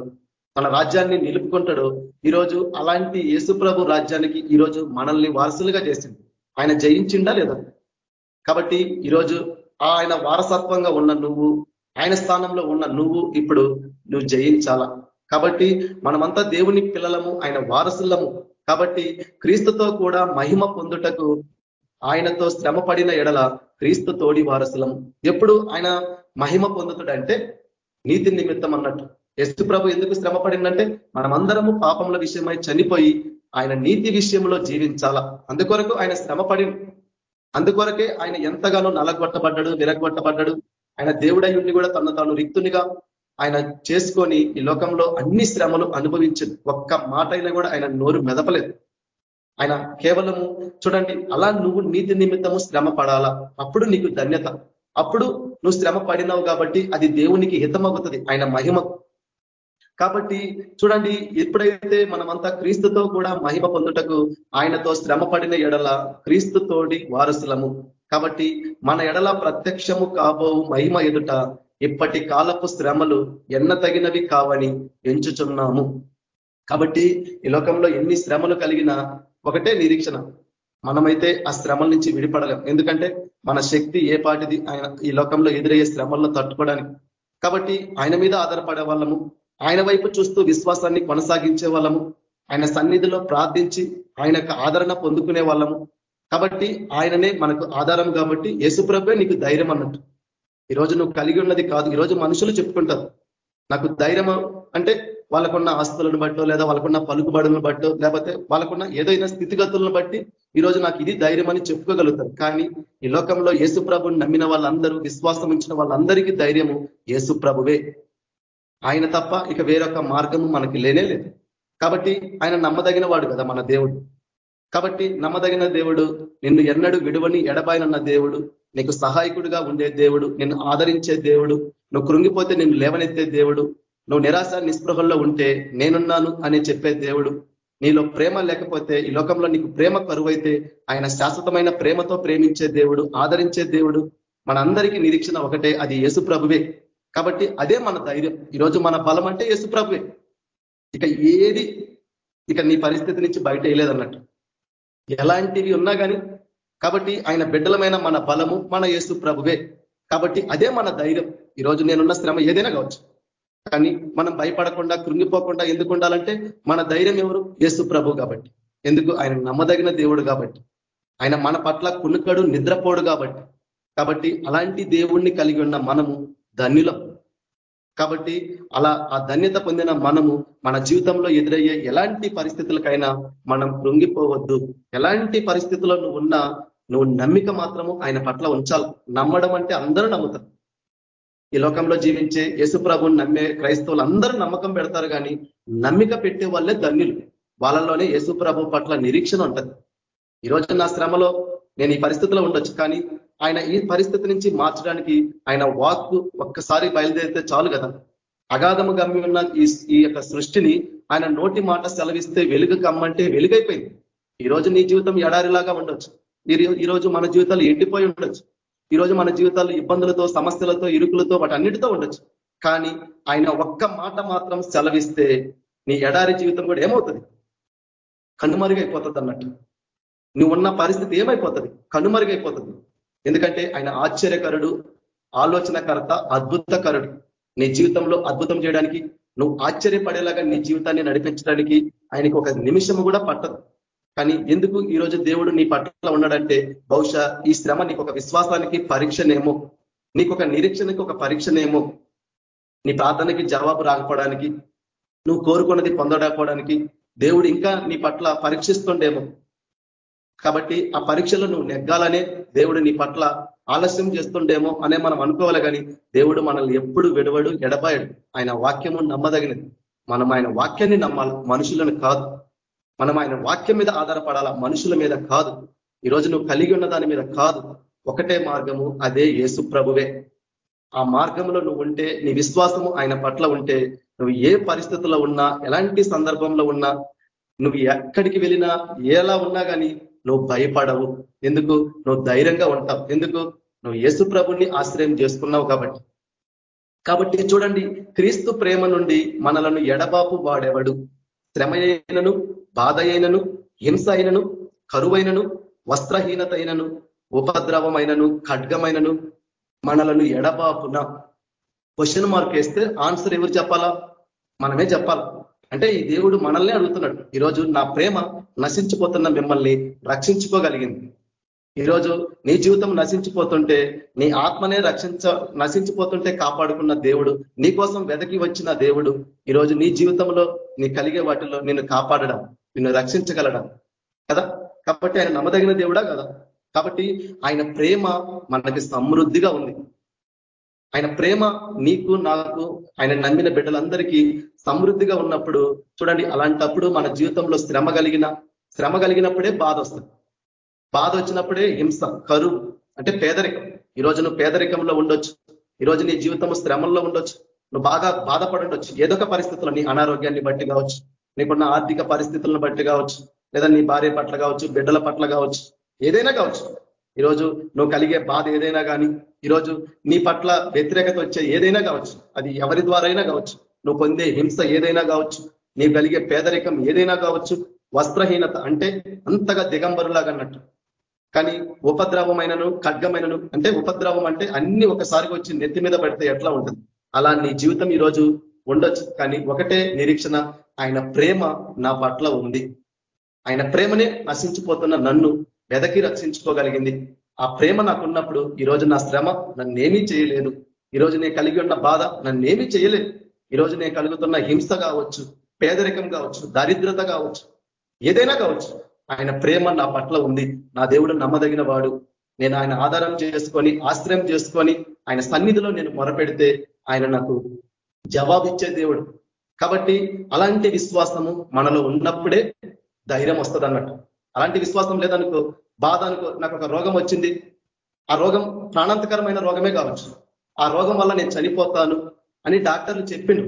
మన రాజ్యాన్ని నిలుపుకుంటాడో. ఈరోజు అలాంటి యేసుప్రభు రాజ్యానికి ఈరోజు మనల్ని వారసులుగా చేసింది ఆయన జయించిండా లేదా? కాబట్టి ఈరోజు ఆయన వారసత్వంగా ఉన్న నువ్వు ఆయన స్థానంలో ఉన్న నువ్వు ఇప్పుడు నువ్వు జయించాలా? కాబట్టి మనమంతా దేవుని పిల్లలము ఆయన వారసులము. కాబట్టి క్రీస్తుతో కూడా మహిమ పొందుటకు ఆయనతో శ్రమ పడిన ఎడల క్రీస్తు తోడి వారసులం. ఎప్పుడు ఆయన మహిమ పొందుతాడంటే నీతి నిమిత్తం అన్నట్టు ఎస్తు ప్రభు ఎందుకు శ్రమ పడిందంటే మనమందరము పాపముల విషయమై చనిపోయి ఆయన నీతి విషయంలో జీవించాలా? అందుకొరకు ఆయన శ్రమ పడి అందుకొరకే ఆయన ఎంతగానో నలగొట్టబడ్డాడు విరగొట్టబడ్డాడు. ఆయన దేవుడై ఉండి కూడా తను తాను రిక్తునిగా ఆయన చేసుకొని ఈ లోకంలో అన్ని శ్రమలు అనుభవించింది ఒక్క మాట అయినా కూడా ఆయన నోరు మెదపలేదు. ఆయన కేవలము చూడండి అలా నువ్వు నీతి నిమిత్తము శ్రమ పడాలా? అప్పుడు నీకు ధన్యత. అప్పుడు నువ్వు శ్రమ పడినావు కాబట్టి అది దేవునికి హితమవుతుంది. ఆయన మహిమ కాబట్టి చూడండి ఎప్పుడైతే మనమంతా క్రీస్తుతో కూడా మహిమ పొందుటకు ఆయనతో శ్రమ పడిన ఎడల క్రీస్తుతోడి వారసులము. కాబట్టి మన ఎడల ప్రత్యక్షము కాబో మహిమ ఎదుట ఇప్పటి కాలపు శ్రమలు ఎన్న తగినవి కావని ఎంచుచున్నాము. కాబట్టి ఈ లోకంలో ఎన్ని శ్రమలు కలిగినా ఒకటే నిరీక్షణ. మనమైతే ఆ శ్రమల నుంచి విడిపడలేం. ఎందుకంటే మన శక్తి ఏ పాటిది? ఆయన ఈ లోకంలో ఎదురయ్యే శ్రమలను తట్టుకోవడానికి. కాబట్టి ఆయన మీద ఆధారపడే వాళ్ళము. ఆయన వైపు చూస్తూ విశ్వాసాన్ని కొనసాగించే వాళ్ళము. ఆయన సన్నిధిలో ప్రార్థించి ఆయన ఆదరణ పొందుకునే వాళ్ళము. కాబట్టి ఆయననే మనకు ఆధారం కాబట్టి యేసుప్రభే నీకు ధైర్యం అన్నట్టు. ఈరోజు నువ్వు కలిగి ఉన్నది కాదు. ఈరోజు మనుషులు చెప్పుకుంటారు. నాకు ధైర్యం అంటే వాళ్ళకున్న ఆస్తులను బట్టో లేదా వాళ్ళకున్న పలుకుబడులను బట్టో లేకపోతే వాళ్ళకున్న ఏదైనా స్థితిగతులను బట్టి ఈరోజు నాకు ఇది ధైర్యం అని చెప్పుకోగలుగుతారు. కానీ ఈ లోకంలో యేసుప్రభుని నమ్మిన వాళ్ళందరూ విశ్వాసం ఇచ్చిన వాళ్ళందరికీ ధైర్యము యేసుప్రభువే ఆయన తప్ప ఇక వేరొక మార్గము మనకి లేనే లేదు. కాబట్టి ఆయన నమ్మదగిన వాడు కదా మన దేవుడు. కాబట్టి నమ్మదగిన దేవుడు నిన్ను ఎన్నడూ విడువని ఎడబాయనన్న దేవుడు నీకు సహాయకుడిగా ఉండే దేవుడు నిన్ను ఆదరించే దేవుడు నువ్వు కృంగిపోతే నిన్ను లేవనెత్తే దేవుడు నువ్వు నిరాశ నిస్పృహల్లో ఉంటే నేనున్నాను అని చెప్పే దేవుడు. నీలో ప్రేమ లేకపోతే ఈ లోకంలో నీకు ప్రేమ కరువైతే ఆయన శాశ్వతమైన ప్రేమతో ప్రేమించే దేవుడు ఆదరించే దేవుడు మనందరికీ నిరీక్షణ ఒకటే అది యేసు ప్రభువే. కాబట్టి అదే మన ధైర్యం. ఈరోజు మన బలం అంటే యేసు ప్రభువే. ఇక ఏది ఇక నీ పరిస్థితి నుంచి బయట వేయలేదన్నట్టు ఎలాంటివి ఉన్నా కానీ కాబట్టి ఆయన బిడ్డలమైన మన బలము మన యేసు ప్రభువే. కాబట్టి అదే మన ధైర్యం. ఈరోజు నేనున్న శ్రమ ఏదైనా కావచ్చు. కానీ మనం భయపడకుండా కృంగిపోకుండా ఎందుకు ఉండాలంటే మన ధైర్యం ఎవరు? యేసు ప్రభు కాబట్టి. ఎందుకు? ఆయన నమ్మదగిన దేవుడు కాబట్టి. ఆయన మన పట్ల కునుకడు నిద్రపోడు కాబట్టి. కాబట్టి అలాంటి దేవుణ్ణి కలిగి ఉన్న మనము ధన్యులం. కాబట్టి అలా ఆ ధన్యత పొందిన మనము మన జీవితంలో ఎదురయ్యే ఎలాంటి పరిస్థితులకైనా మనం కృంగిపోవద్దు. ఎలాంటి పరిస్థితుల్లో నువ్వు ఉన్నా నువ్వు నమ్మిక మాత్రము ఆయన పట్ల ఉంచాలి. నమ్మడం అంటే అందరూ నమ్ముతారు. ఈ లోకంలో జీవించే యేసుప్రభుని నమ్మే క్రైస్తవులు అందరూ నమ్మకం పెడతారు కానీ నమ్మిక పెట్టే వాళ్ళే ధన్యులు. వాళ్ళలోనే యేసుప్రభు పట్ల నిరీక్షణ ఉంటుంది. ఈరోజు నా శ్రమలో నేను ఈ పరిస్థితిలో ఉండొచ్చు. కానీ ఆయన ఈ పరిస్థితి నుంచి మార్చడానికి ఆయన వాక్కు ఒక్కసారి బయలుదేరితే చాలు కదా. అగాధము గమ్యం ఉన్న ఈ యొక్క సృష్టిని ఆయన నోటి మాట సెలవిస్తే వెలుగు కమ్మంటే వెలుగైపోయింది. ఈ రోజు నీ జీవితం ఎడారిలాగా ఉండొచ్చు. ఈ రోజు మన జీవితాలు ఎండిపోయి ఉండొచ్చు. ఈ రోజు మన జీవితాలు ఇబ్బందులతో సమస్యలతో ఇరుకులతో వాటి అన్నిటితో ఉండొచ్చు. కానీ ఆయన ఒక్క మాట మాత్రం సెలవిస్తే నీ ఎడారి జీవితం కూడా ఏమవుతుంది? కనుమరుగైపోతుంది అన్నట్టు నువ్వు ఉన్న పరిస్థితి ఏమైపోతుంది? కనుమరుగైపోతుంది. ఎందుకంటే ఆయన ఆశ్చర్యకరుడు ఆలోచనకర్త అద్భుతకరుడు. నీ జీవితంలో అద్భుతం చేయడానికి నువ్వు ఆశ్చర్యపడేలాగా నీ జీవితాన్ని నడిపించడానికి ఆయనకు ఒక నిమిషము కూడా పట్టదు. కానీ ఎందుకు ఈరోజు దేవుడు నీ పట్ల ఉన్నాడంటే బహుశా ఈ శ్రమ నీకు ఒక విశ్వాసానికి పరీక్షనేమో. నీకు ఒక నిరీక్షణకి ఒక పరీక్షనేమో. నీ ప్రార్థనకి జవాబు రాకపోవడానికి నువ్వు కోరుకున్నది పొందడకపోవడానికి దేవుడు ఇంకా నీ పట్ల పరీక్షిస్తుండేమో. కాబట్టి ఆ పరీక్షలో నువ్వు నెగ్గాలనే దేవుడు నీ పట్ల ఆలస్యం చేస్తుండేమో అనే మనం అనుకోవాలి కానీ దేవుడు మనల్ని ఎప్పుడు విడవడు ఎడబాయడు. ఆయన వాక్యము నమ్మదగినది. మనం ఆయన వాక్యాన్ని నమ్మాలి మనుషులను కాదు. మనం ఆయన వాక్యం మీద ఆధారపడాలా మనుషుల మీద కాదు. ఈరోజు నువ్వు కలిగి ఉన్న దాని మీద కాదు. ఒకటే మార్గము అదే యేసు ప్రభువే. ఆ మార్గంలో నువ్వు ఉంటే నీ విశ్వాసము ఆయన పట్ల ఉంటే నువ్వు ఏ పరిస్థితుల్లో ఉన్నా ఎలాంటి సందర్భంలో ఉన్నా నువ్వు ఎక్కడికి వెళ్ళినా ఎలా ఉన్నా కానీ నువ్వు భయపడవు. ఎందుకు? నువ్వు ధైర్యంగా ఉంటావు. ఎందుకు? నువ్వు యేసు ప్రభుని ఆశ్రయం చేసుకున్నావు కాబట్టి. కాబట్టి చూడండి క్రీస్తు ప్రేమ నుండి మనలను ఎడబాపు వాడేవాడు? శ్రమ అయినను బాధ అయినను హింస అయినను కరువైనను వస్త్రహీనత అయినను ఉపద్రవమైనను ఖడ్గమైనను మనలను ఎడబాపున. క్వశ్చన్ మార్క్ వేస్తే ఆన్సర్ ఎవరు చెప్పాలా? మనమే చెప్పాలి? అంటే ఈ దేవుడు మనల్ని అడుగుతున్నాడు. ఈరోజు నా ప్రేమ నశించిపోతున్న మిమ్మల్ని రక్షించుకోగలిగింది. ఈరోజు నీ జీవితం నశించిపోతుంటే నీ ఆత్మనే రక్షించ నశించిపోతుంటే కాపాడుకున్న దేవుడు నీ కోసం వెదకి వచ్చిన దేవుడు ఈరోజు నీ జీవితంలో నీ కలిగే వాటిలో నిన్ను కాపాడడం నిన్ను రక్షించగలడం. కదా? కాబట్టి ఆయన నమ్మదగిన దేవుడా కదా? కాబట్టి ఆయన ప్రేమ మనకి సమృద్ధిగా ఉంది. ఆయన ప్రేమ నీకు నాకు ఆయన నమ్మిన బిడ్డలందరికీ సమృద్ధిగా ఉన్నప్పుడు చూడండి అలాంటప్పుడు మన జీవితంలో శ్రమ కలిగిన శ్రమ కలిగినప్పుడే బాధ వస్తుంది. బాధ వచ్చినప్పుడే హింస కరువు అంటే పేదరికం. ఈరోజు నువ్వు పేదరికంలో ఉండొచ్చు. ఈరోజు నీ జీవితం శ్రమంలో ఉండొచ్చు. నువ్వు బాగా బాధపడుండొచ్చు ఏదో ఒక పరిస్థితుల్లో నీ అనారోగ్యాన్ని బట్టి కావచ్చు నీకున్న ఆర్థిక పరిస్థితులను బట్టి కావచ్చు లేదా నీ భార్య పట్ల కావచ్చు బిడ్డల పట్ల కావచ్చు ఏదైనా కావచ్చు. ఈరోజు నువ్వు కలిగే బాధ ఏదైనా కానీ ఈరోజు నీ పట్ల వ్యతిరేకత వచ్చే ఏదైనా కావచ్చు అది ఎవరి ద్వారా అయినా కావచ్చు నువ్వు పొందే హింస ఏదైనా కావచ్చు నీవు కలిగే పేదరికం ఏదైనా కావచ్చు వస్త్రహీనత అంటే అంతగా దిగంబరులాగా అన్నట్టు. కానీ ఉపద్రవమైనను ఖడ్గమైనను అంటే ఉపద్రవం అంటే అన్ని ఒకసారిగా వచ్చి నెత్తి మీద పడితే ఎట్లా ఉంటుంది? అలా నీ జీవితం ఈరోజు ఉండొచ్చు కానీ ఒకటే నిరీక్షణ ఆయన ప్రేమ నా పట్ల ఉంది. ఆయన ప్రేమనే నశించిపోతున్న నన్ను వెదకి రక్షించుకోగలిగింది. ఆ ప్రేమ నాకున్నప్పుడు ఈరోజు నా శ్రమ నన్నేమీ చేయలేదు ఈరోజు నేను కలిగి ఉన్న బాధ నన్నేమీ చేయలేదు ఈరోజు నేను కలుగుతున్న హింస కావచ్చు పేదరికం కావచ్చు దరిద్రత కావచ్చు ఏదైనా కావచ్చు ఆయన ప్రేమ నా పట్ల ఉంది. నా దేవుడు నమ్మదగిన వాడు. నేను ఆయన ఆధారం చేసుకొని ఆశ్రయం చేసుకొని ఆయన సన్నిధిలో నేను మొరపెడితే ఆయన నాకు జవాబిచ్చే దేవుడు. కాబట్టి అలాంటి విశ్వాసము మనలో ఉన్నప్పుడే ధైర్యం వస్తుంది అన్నట్టు అలాంటి విశ్వాసం లేదనుకో బాధ అనుకో నాకు ఒక రోగం వచ్చింది. ఆ రోగం ప్రాణాంతకరమైన రోగమే కావచ్చు. ఆ రోగం వల్ల నేను చనిపోతాను అని డాక్టర్లు చెప్పిండు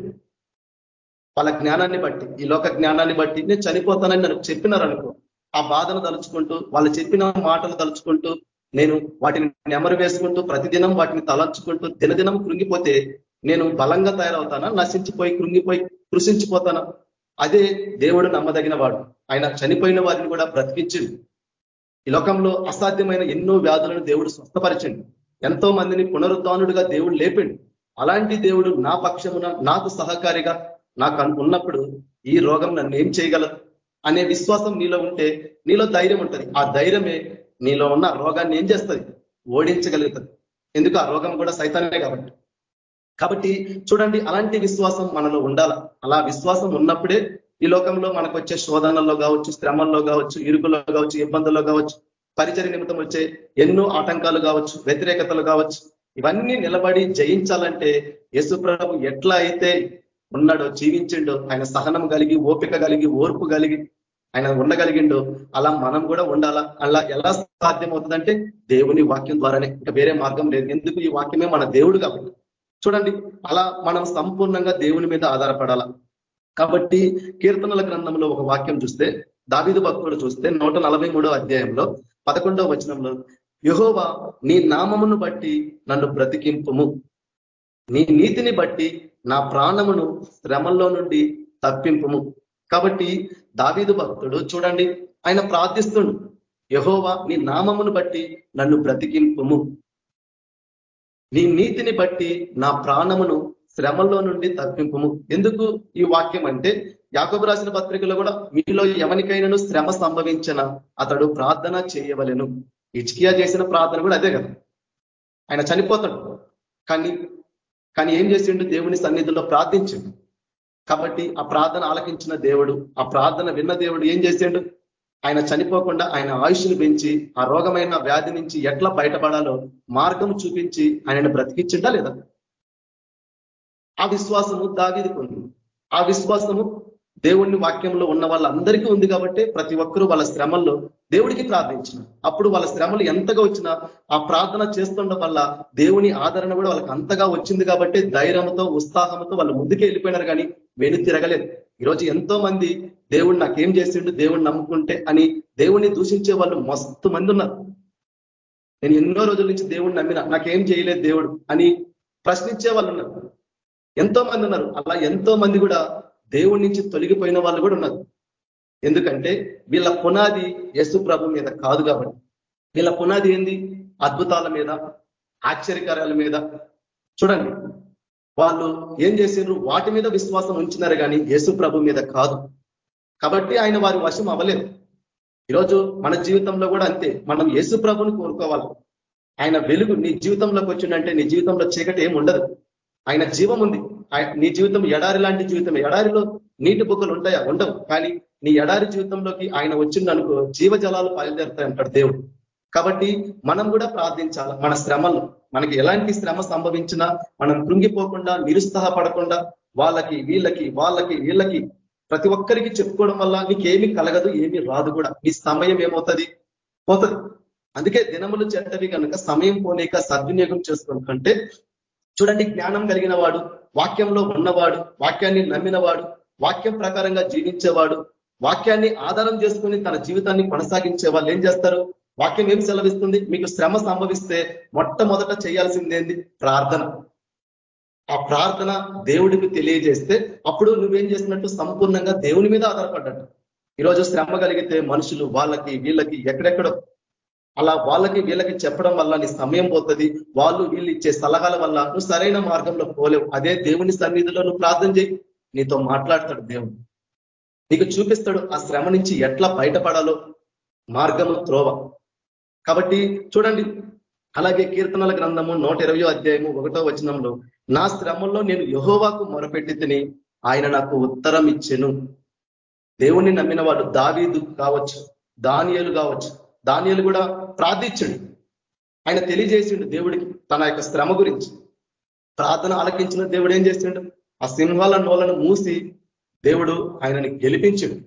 వాళ్ళ జ్ఞానాన్ని బట్టి ఈ లోక జ్ఞానాన్ని బట్టి నేను చనిపోతానని నాకు చెప్పినారు అనుకో ఆ బాధను తలుచుకుంటూ వాళ్ళు చెప్పిన మాటలు తలుచుకుంటూ నేను వాటిని నెమరు వేసుకుంటూ ప్రతిదినం వాటిని తలంచుకుంటూ దినదినం కృంగిపోతే నేను బలంగా తయారవుతానా? నశించిపోయి కృంగిపోయి కృషించిపోతానా అదే దేవుడు నమ్మదగిన వాడు. ఆయన చనిపోయిన వారిని కూడా బ్రతికించింది ఈ లోకంలో అసాధ్యమైన ఎన్నో వ్యాధులను దేవుడు స్వస్థపరచండి. ఎంతో మందిని పునరుద్ధానుడుగా దేవుడు లేపిండు. అలాంటి దేవుడు నా పక్షమున నాకు సహకారిగా నాకు ఉన్నప్పుడు ఈ రోగం నన్ను ఏం చేయగలదు? అనే విశ్వాసం నీలో ఉంటే నీలో ధైర్యం ఉంటుంది. ఆ ధైర్యమే నీలో ఉన్న రోగాన్ని ఏం చేస్తుంది? ఓడించగలుగుతుంది. ఎందుకు? ఆ రోగం కూడా సైతానే కాబట్టి. కాబట్టి చూడండి అలాంటి విశ్వాసం మనలో ఉండాల. అలా విశ్వాసం ఉన్నప్పుడే ఈ లోకంలో మనకు వచ్చే శోధనల్లో కావచ్చు శ్రమల్లో కావచ్చు ఇరుకుల్లో కావచ్చు ఇబ్బందుల్లో కావచ్చు పరిచయ నిమిత్తం వచ్చే ఎన్నో ఆటంకాలు కావచ్చు వ్యతిరేకతలు కావచ్చు ఇవన్నీ నిలబడి జయించాలంటే యశుప్రభు ఎట్లా అయితే ఉన్నాడో జీవించిండో ఆయన సహనం కలిగి ఓపిక కలిగి ఓర్పు కలిగి ఆయన ఉండగలిగిండో అలా మనం కూడా ఉండాలా? అలా ఎలా సాధ్యమవుతుందంటే దేవుని వాక్యం ద్వారానే. ఇంకా వేరే మార్గం లేదు. ఎందుకు ఈ వాక్యమే మన దేవుడు కాబట్టి? చూడండి అలా మనం సంపూర్ణంగా దేవుని మీద ఆధారపడాలా? కాబట్టి కీర్తనల గ్రంథంలో ఒక వాక్యం చూస్తే దావిదు భక్తుడు చూస్తే నూట అధ్యాయంలో పదకొండవ వచనంలో యహోవా నీ నామమును బట్టి నన్ను బ్రతికింపుము. నీ నీతిని బట్టి నా ప్రాణమును శ్రమంలో నుండి తప్పింపుము. కాబట్టి దావీదు భక్తుడు చూడండి ఆయన ప్రార్థిస్తుండు యహోవా నీ నామమును బట్టి నన్ను బ్రతికింపుము. నీ నీతిని బట్టి నా ప్రాణమును శ్రమల్లో నుండి తప్పింపుము. ఎందుకు ఈ వాక్యం అంటే యాకబు రాసిన పత్రికలో కూడా మీలో ఎవరికైనాను శ్రమ సంభవించిన అతడు ప్రార్థన చేయవలెను. ఇచ్కియా చేసిన ప్రార్థన కూడా అదే కదా. ఆయన చనిపోతాడు. కానీ కానీ ఏం చేసిండు? దేవుని సన్నిధిలో ప్రార్థించిండు. కాబట్టి ఆ ప్రార్థన ఆలకించిన దేవుడు ఆ ప్రార్థన విన్న దేవుడు ఏం చేసిండు? ఆయన చనిపోకుండా ఆయన ఆయుష్ను పెంచి ఆ రోగమైన వ్యాధి నుంచి ఎట్లా బయటపడాలో మార్గం చూపించి ఆయనను బ్రతికించిండా లేదా? ఆ విశ్వాసము దావీదికి ఉంది ఆ విశ్వాసము దేవుణ్ణి వాక్యంలో ఉన్న వాళ్ళందరికీ ఉంది కాబట్టి ప్రతి ఒక్కరూ వాళ్ళ శ్రమల్లో దేవుడికి ప్రార్థించిన. అప్పుడు వాళ్ళ శ్రమలు ఎంతగా వచ్చినా ఆ ప్రార్థన చేస్తుండడం వల్ల దేవుని ఆదరణ కూడా వాళ్ళకి అంతగా వచ్చింది కాబట్టి ధైర్యంతో ఉత్సాహంతో వాళ్ళు ముందుకే వెళ్ళిపోయినారు కానీ వెను తిరగలేదు. ఈరోజు ఎంతో మంది దేవుడు నాకేం చేసిండు దేవుడు నమ్ముకుంటే అని దేవుణ్ణి దూషించే వాళ్ళు మస్తు మంది ఉన్నారు. నేను ఎన్నో రోజుల నుంచి దేవుడిని నమ్మిన నాకేం చేయలేదు దేవుడు అని ప్రశ్నించే వాళ్ళు ఉన్నారు. ఎంతో మంది ఉన్నారు. అలా ఎంతో మంది కూడా దేవుడి నుంచి తొలగిపోయిన వాళ్ళు కూడా ఉన్నారు. ఎందుకంటే వీళ్ళ పునాది యశు ప్రభు మీద కాదు కాబట్టి. వీళ్ళ పునాది ఏంది? అద్భుతాల మీద ఆశ్చర్యకార్యాల మీద. చూడండి. వాళ్ళు ఏం చేసిండ్రు? వాటి మీద విశ్వాసం ఉంచినారు కానీ యేసు ప్రభు మీద కాదు. కాబట్టి ఆయన వారి వశం అవ్వలేదు. ఈరోజు మన జీవితంలో కూడా అంతే. మనం యేసు ప్రభుని కోరుకోవాలి. ఆయన వెలుగు నీ జీవితంలోకి వచ్చిండంటే నీ జీవితంలో చీకటి ఏమి ఉండదు. ఆయన జీవం ఉంది. నీ జీవితం ఎడారి లాంటి జీవితం ఎడారిలో నీటి బుక్కలు ఉంటాయా? ఉండవు. కానీ నీ ఎడారి జీవితంలోకి ఆయన వచ్చిందనుకో జీవజలాలు బయలుదేరుతాయి అంటాడు దేవుడు. కాబట్టి మనం కూడా ప్రార్థించాలి? మన శ్రమలు. మనకి ఎలాంటి శ్రమ సంభవించినా మనం కృంగిపోకుండా నిరుత్సాహపడకుండా వాళ్ళకి వీళ్ళకి వాళ్ళకి వీళ్ళకి ప్రతి ఒక్కరికి చెప్పుకోవడం వల్ల నీకేమి కలగదు ఏమి రాదు కూడా. నీ సమయం ఏమవుతుంది? పోతుంది. అందుకే దినములు చెడ్డవి కనుక సమయం పోలేక సద్వినియోగం చేసుకుంటుంటే చూడండి జ్ఞానం కలిగిన వాడు వాక్యంలో ఉన్నవాడు వాక్యాన్ని నమ్మినవాడు వాక్యం ప్రకారంగా జీవించేవాడు వాక్యాన్ని ఆధారం చేసుకుని తన జీవితాన్ని కొనసాగించే వాళ్ళు ఏం చేస్తారు? వాక్యం ఏం సెలవిస్తుంది? మీకు శ్రమ సంభవిస్తే మొట్టమొదట చేయాల్సిందేంది ప్రార్థన. ఆ ప్రార్థన దేవుడికి తెలియజేస్తే అప్పుడు నువ్వేం చేసినట్టు సంపూర్ణంగా దేవుని మీద ఆధారపడ్డట్టు. ఈరోజు శ్రమ కలిగితే మనుషులు వాళ్ళకి వీళ్ళకి ఎక్కడెక్కడో అలా వాళ్ళకి వీళ్ళకి చెప్పడం వల్ల నీ సమయం పోతుంది. వాళ్ళు వీళ్ళు ఇచ్చే సలహాల వల్ల నువ్వు సరైన మార్గంలో పోలేవు. అదే దేవుని సన్నిధిలో నువ్వు ప్రార్థన చేయి నీతో మాట్లాడతాడు దేవుడు. నీకు చూపిస్తాడు ఆ శ్రమ నుంచి ఎట్లా బయటపడాలో. మార్గము త్రోవ. కాబట్టి చూడండి. అలాగే కీర్తనల గ్రంథము నూట అధ్యాయము ఒకటో వచనంలో నా శ్రమంలో నేను యహోవాకు మొరపెట్టి ఆయన నాకు ఉత్తరం ఇచ్చెను. దేవుణ్ణి నమ్మిన వాడు దావీదు కావచ్చు దానియలు కావచ్చు. దానియలు కూడా ప్రార్థించండు. ఆయన తెలియజేసిండు దేవుడికి తన యొక్క శ్రమ గురించి. ప్రార్థన ఆలకించిన దేవుడు ఏం చేసిండు? ఆ సింహాల నోలను మూసి దేవుడు ఆయనని గెలిపించిండు.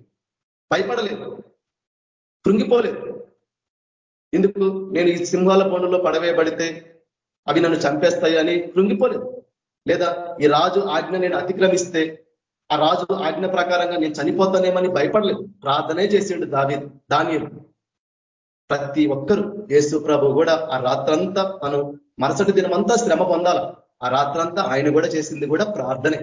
భయపడలేదు. కృంగిపోలేదు. ఎందుకు నేను ఈ సింహాల పనుల్లో పడవేయబడితే అవి నన్ను చంపేస్తాయి అని కృంగిపోలేదు. లేదా ఈ రాజు ఆజ్ఞ నేను అతిక్రమిస్తే ఆ రాజు ఆజ్ఞ ప్రకారంగా నేను చనిపోతానేమని భయపడలేదు. ప్రార్థనే చేసిండు దావి దానియలు ప్రతి ఒక్కరు యేసు ప్రభు కూడా ఆ రాత్రంతా మనం మరుసటి దినమంతా శ్రమ పొందాల. ఆ రాత్రంతా ఆయన కూడా చేసింది కూడా ప్రార్థనే.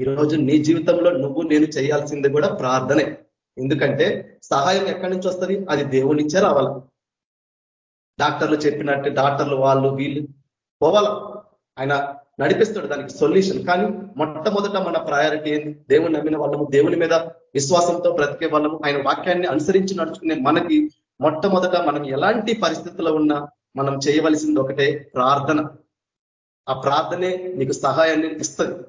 ఈరోజు నీ జీవితంలో నువ్వు నేను చేయాల్సింది కూడా ప్రార్థనే. ఎందుకంటే సహాయం ఎక్కడి నుంచి వస్తుంది? అది దేవునిచ్చే రావాల. డాక్టర్లు చెప్పినట్టు డాక్టర్లు వాళ్ళు వీళ్ళు పోవాల. ఆయన నడిపిస్తాడు దానికి సొల్యూషన్. కానీ మొట్టమొదట మన ప్రయారిటీ ఏంది? దేవుని నమ్మిన వాళ్ళము దేవుని మీద విశ్వాసంతో బ్రతికే వాళ్ళము. ఆయన వాక్యాన్ని అనుసరించి నడుచుకునే మనకి మొట్టమొదట మనం ఎలాంటి పరిస్థితుల్లో ఉన్నా మనం చేయవలసింది ఒకటే ప్రార్థన. ఆ ప్రార్థనే నీకు సహాయాన్ని ఇస్తుంది.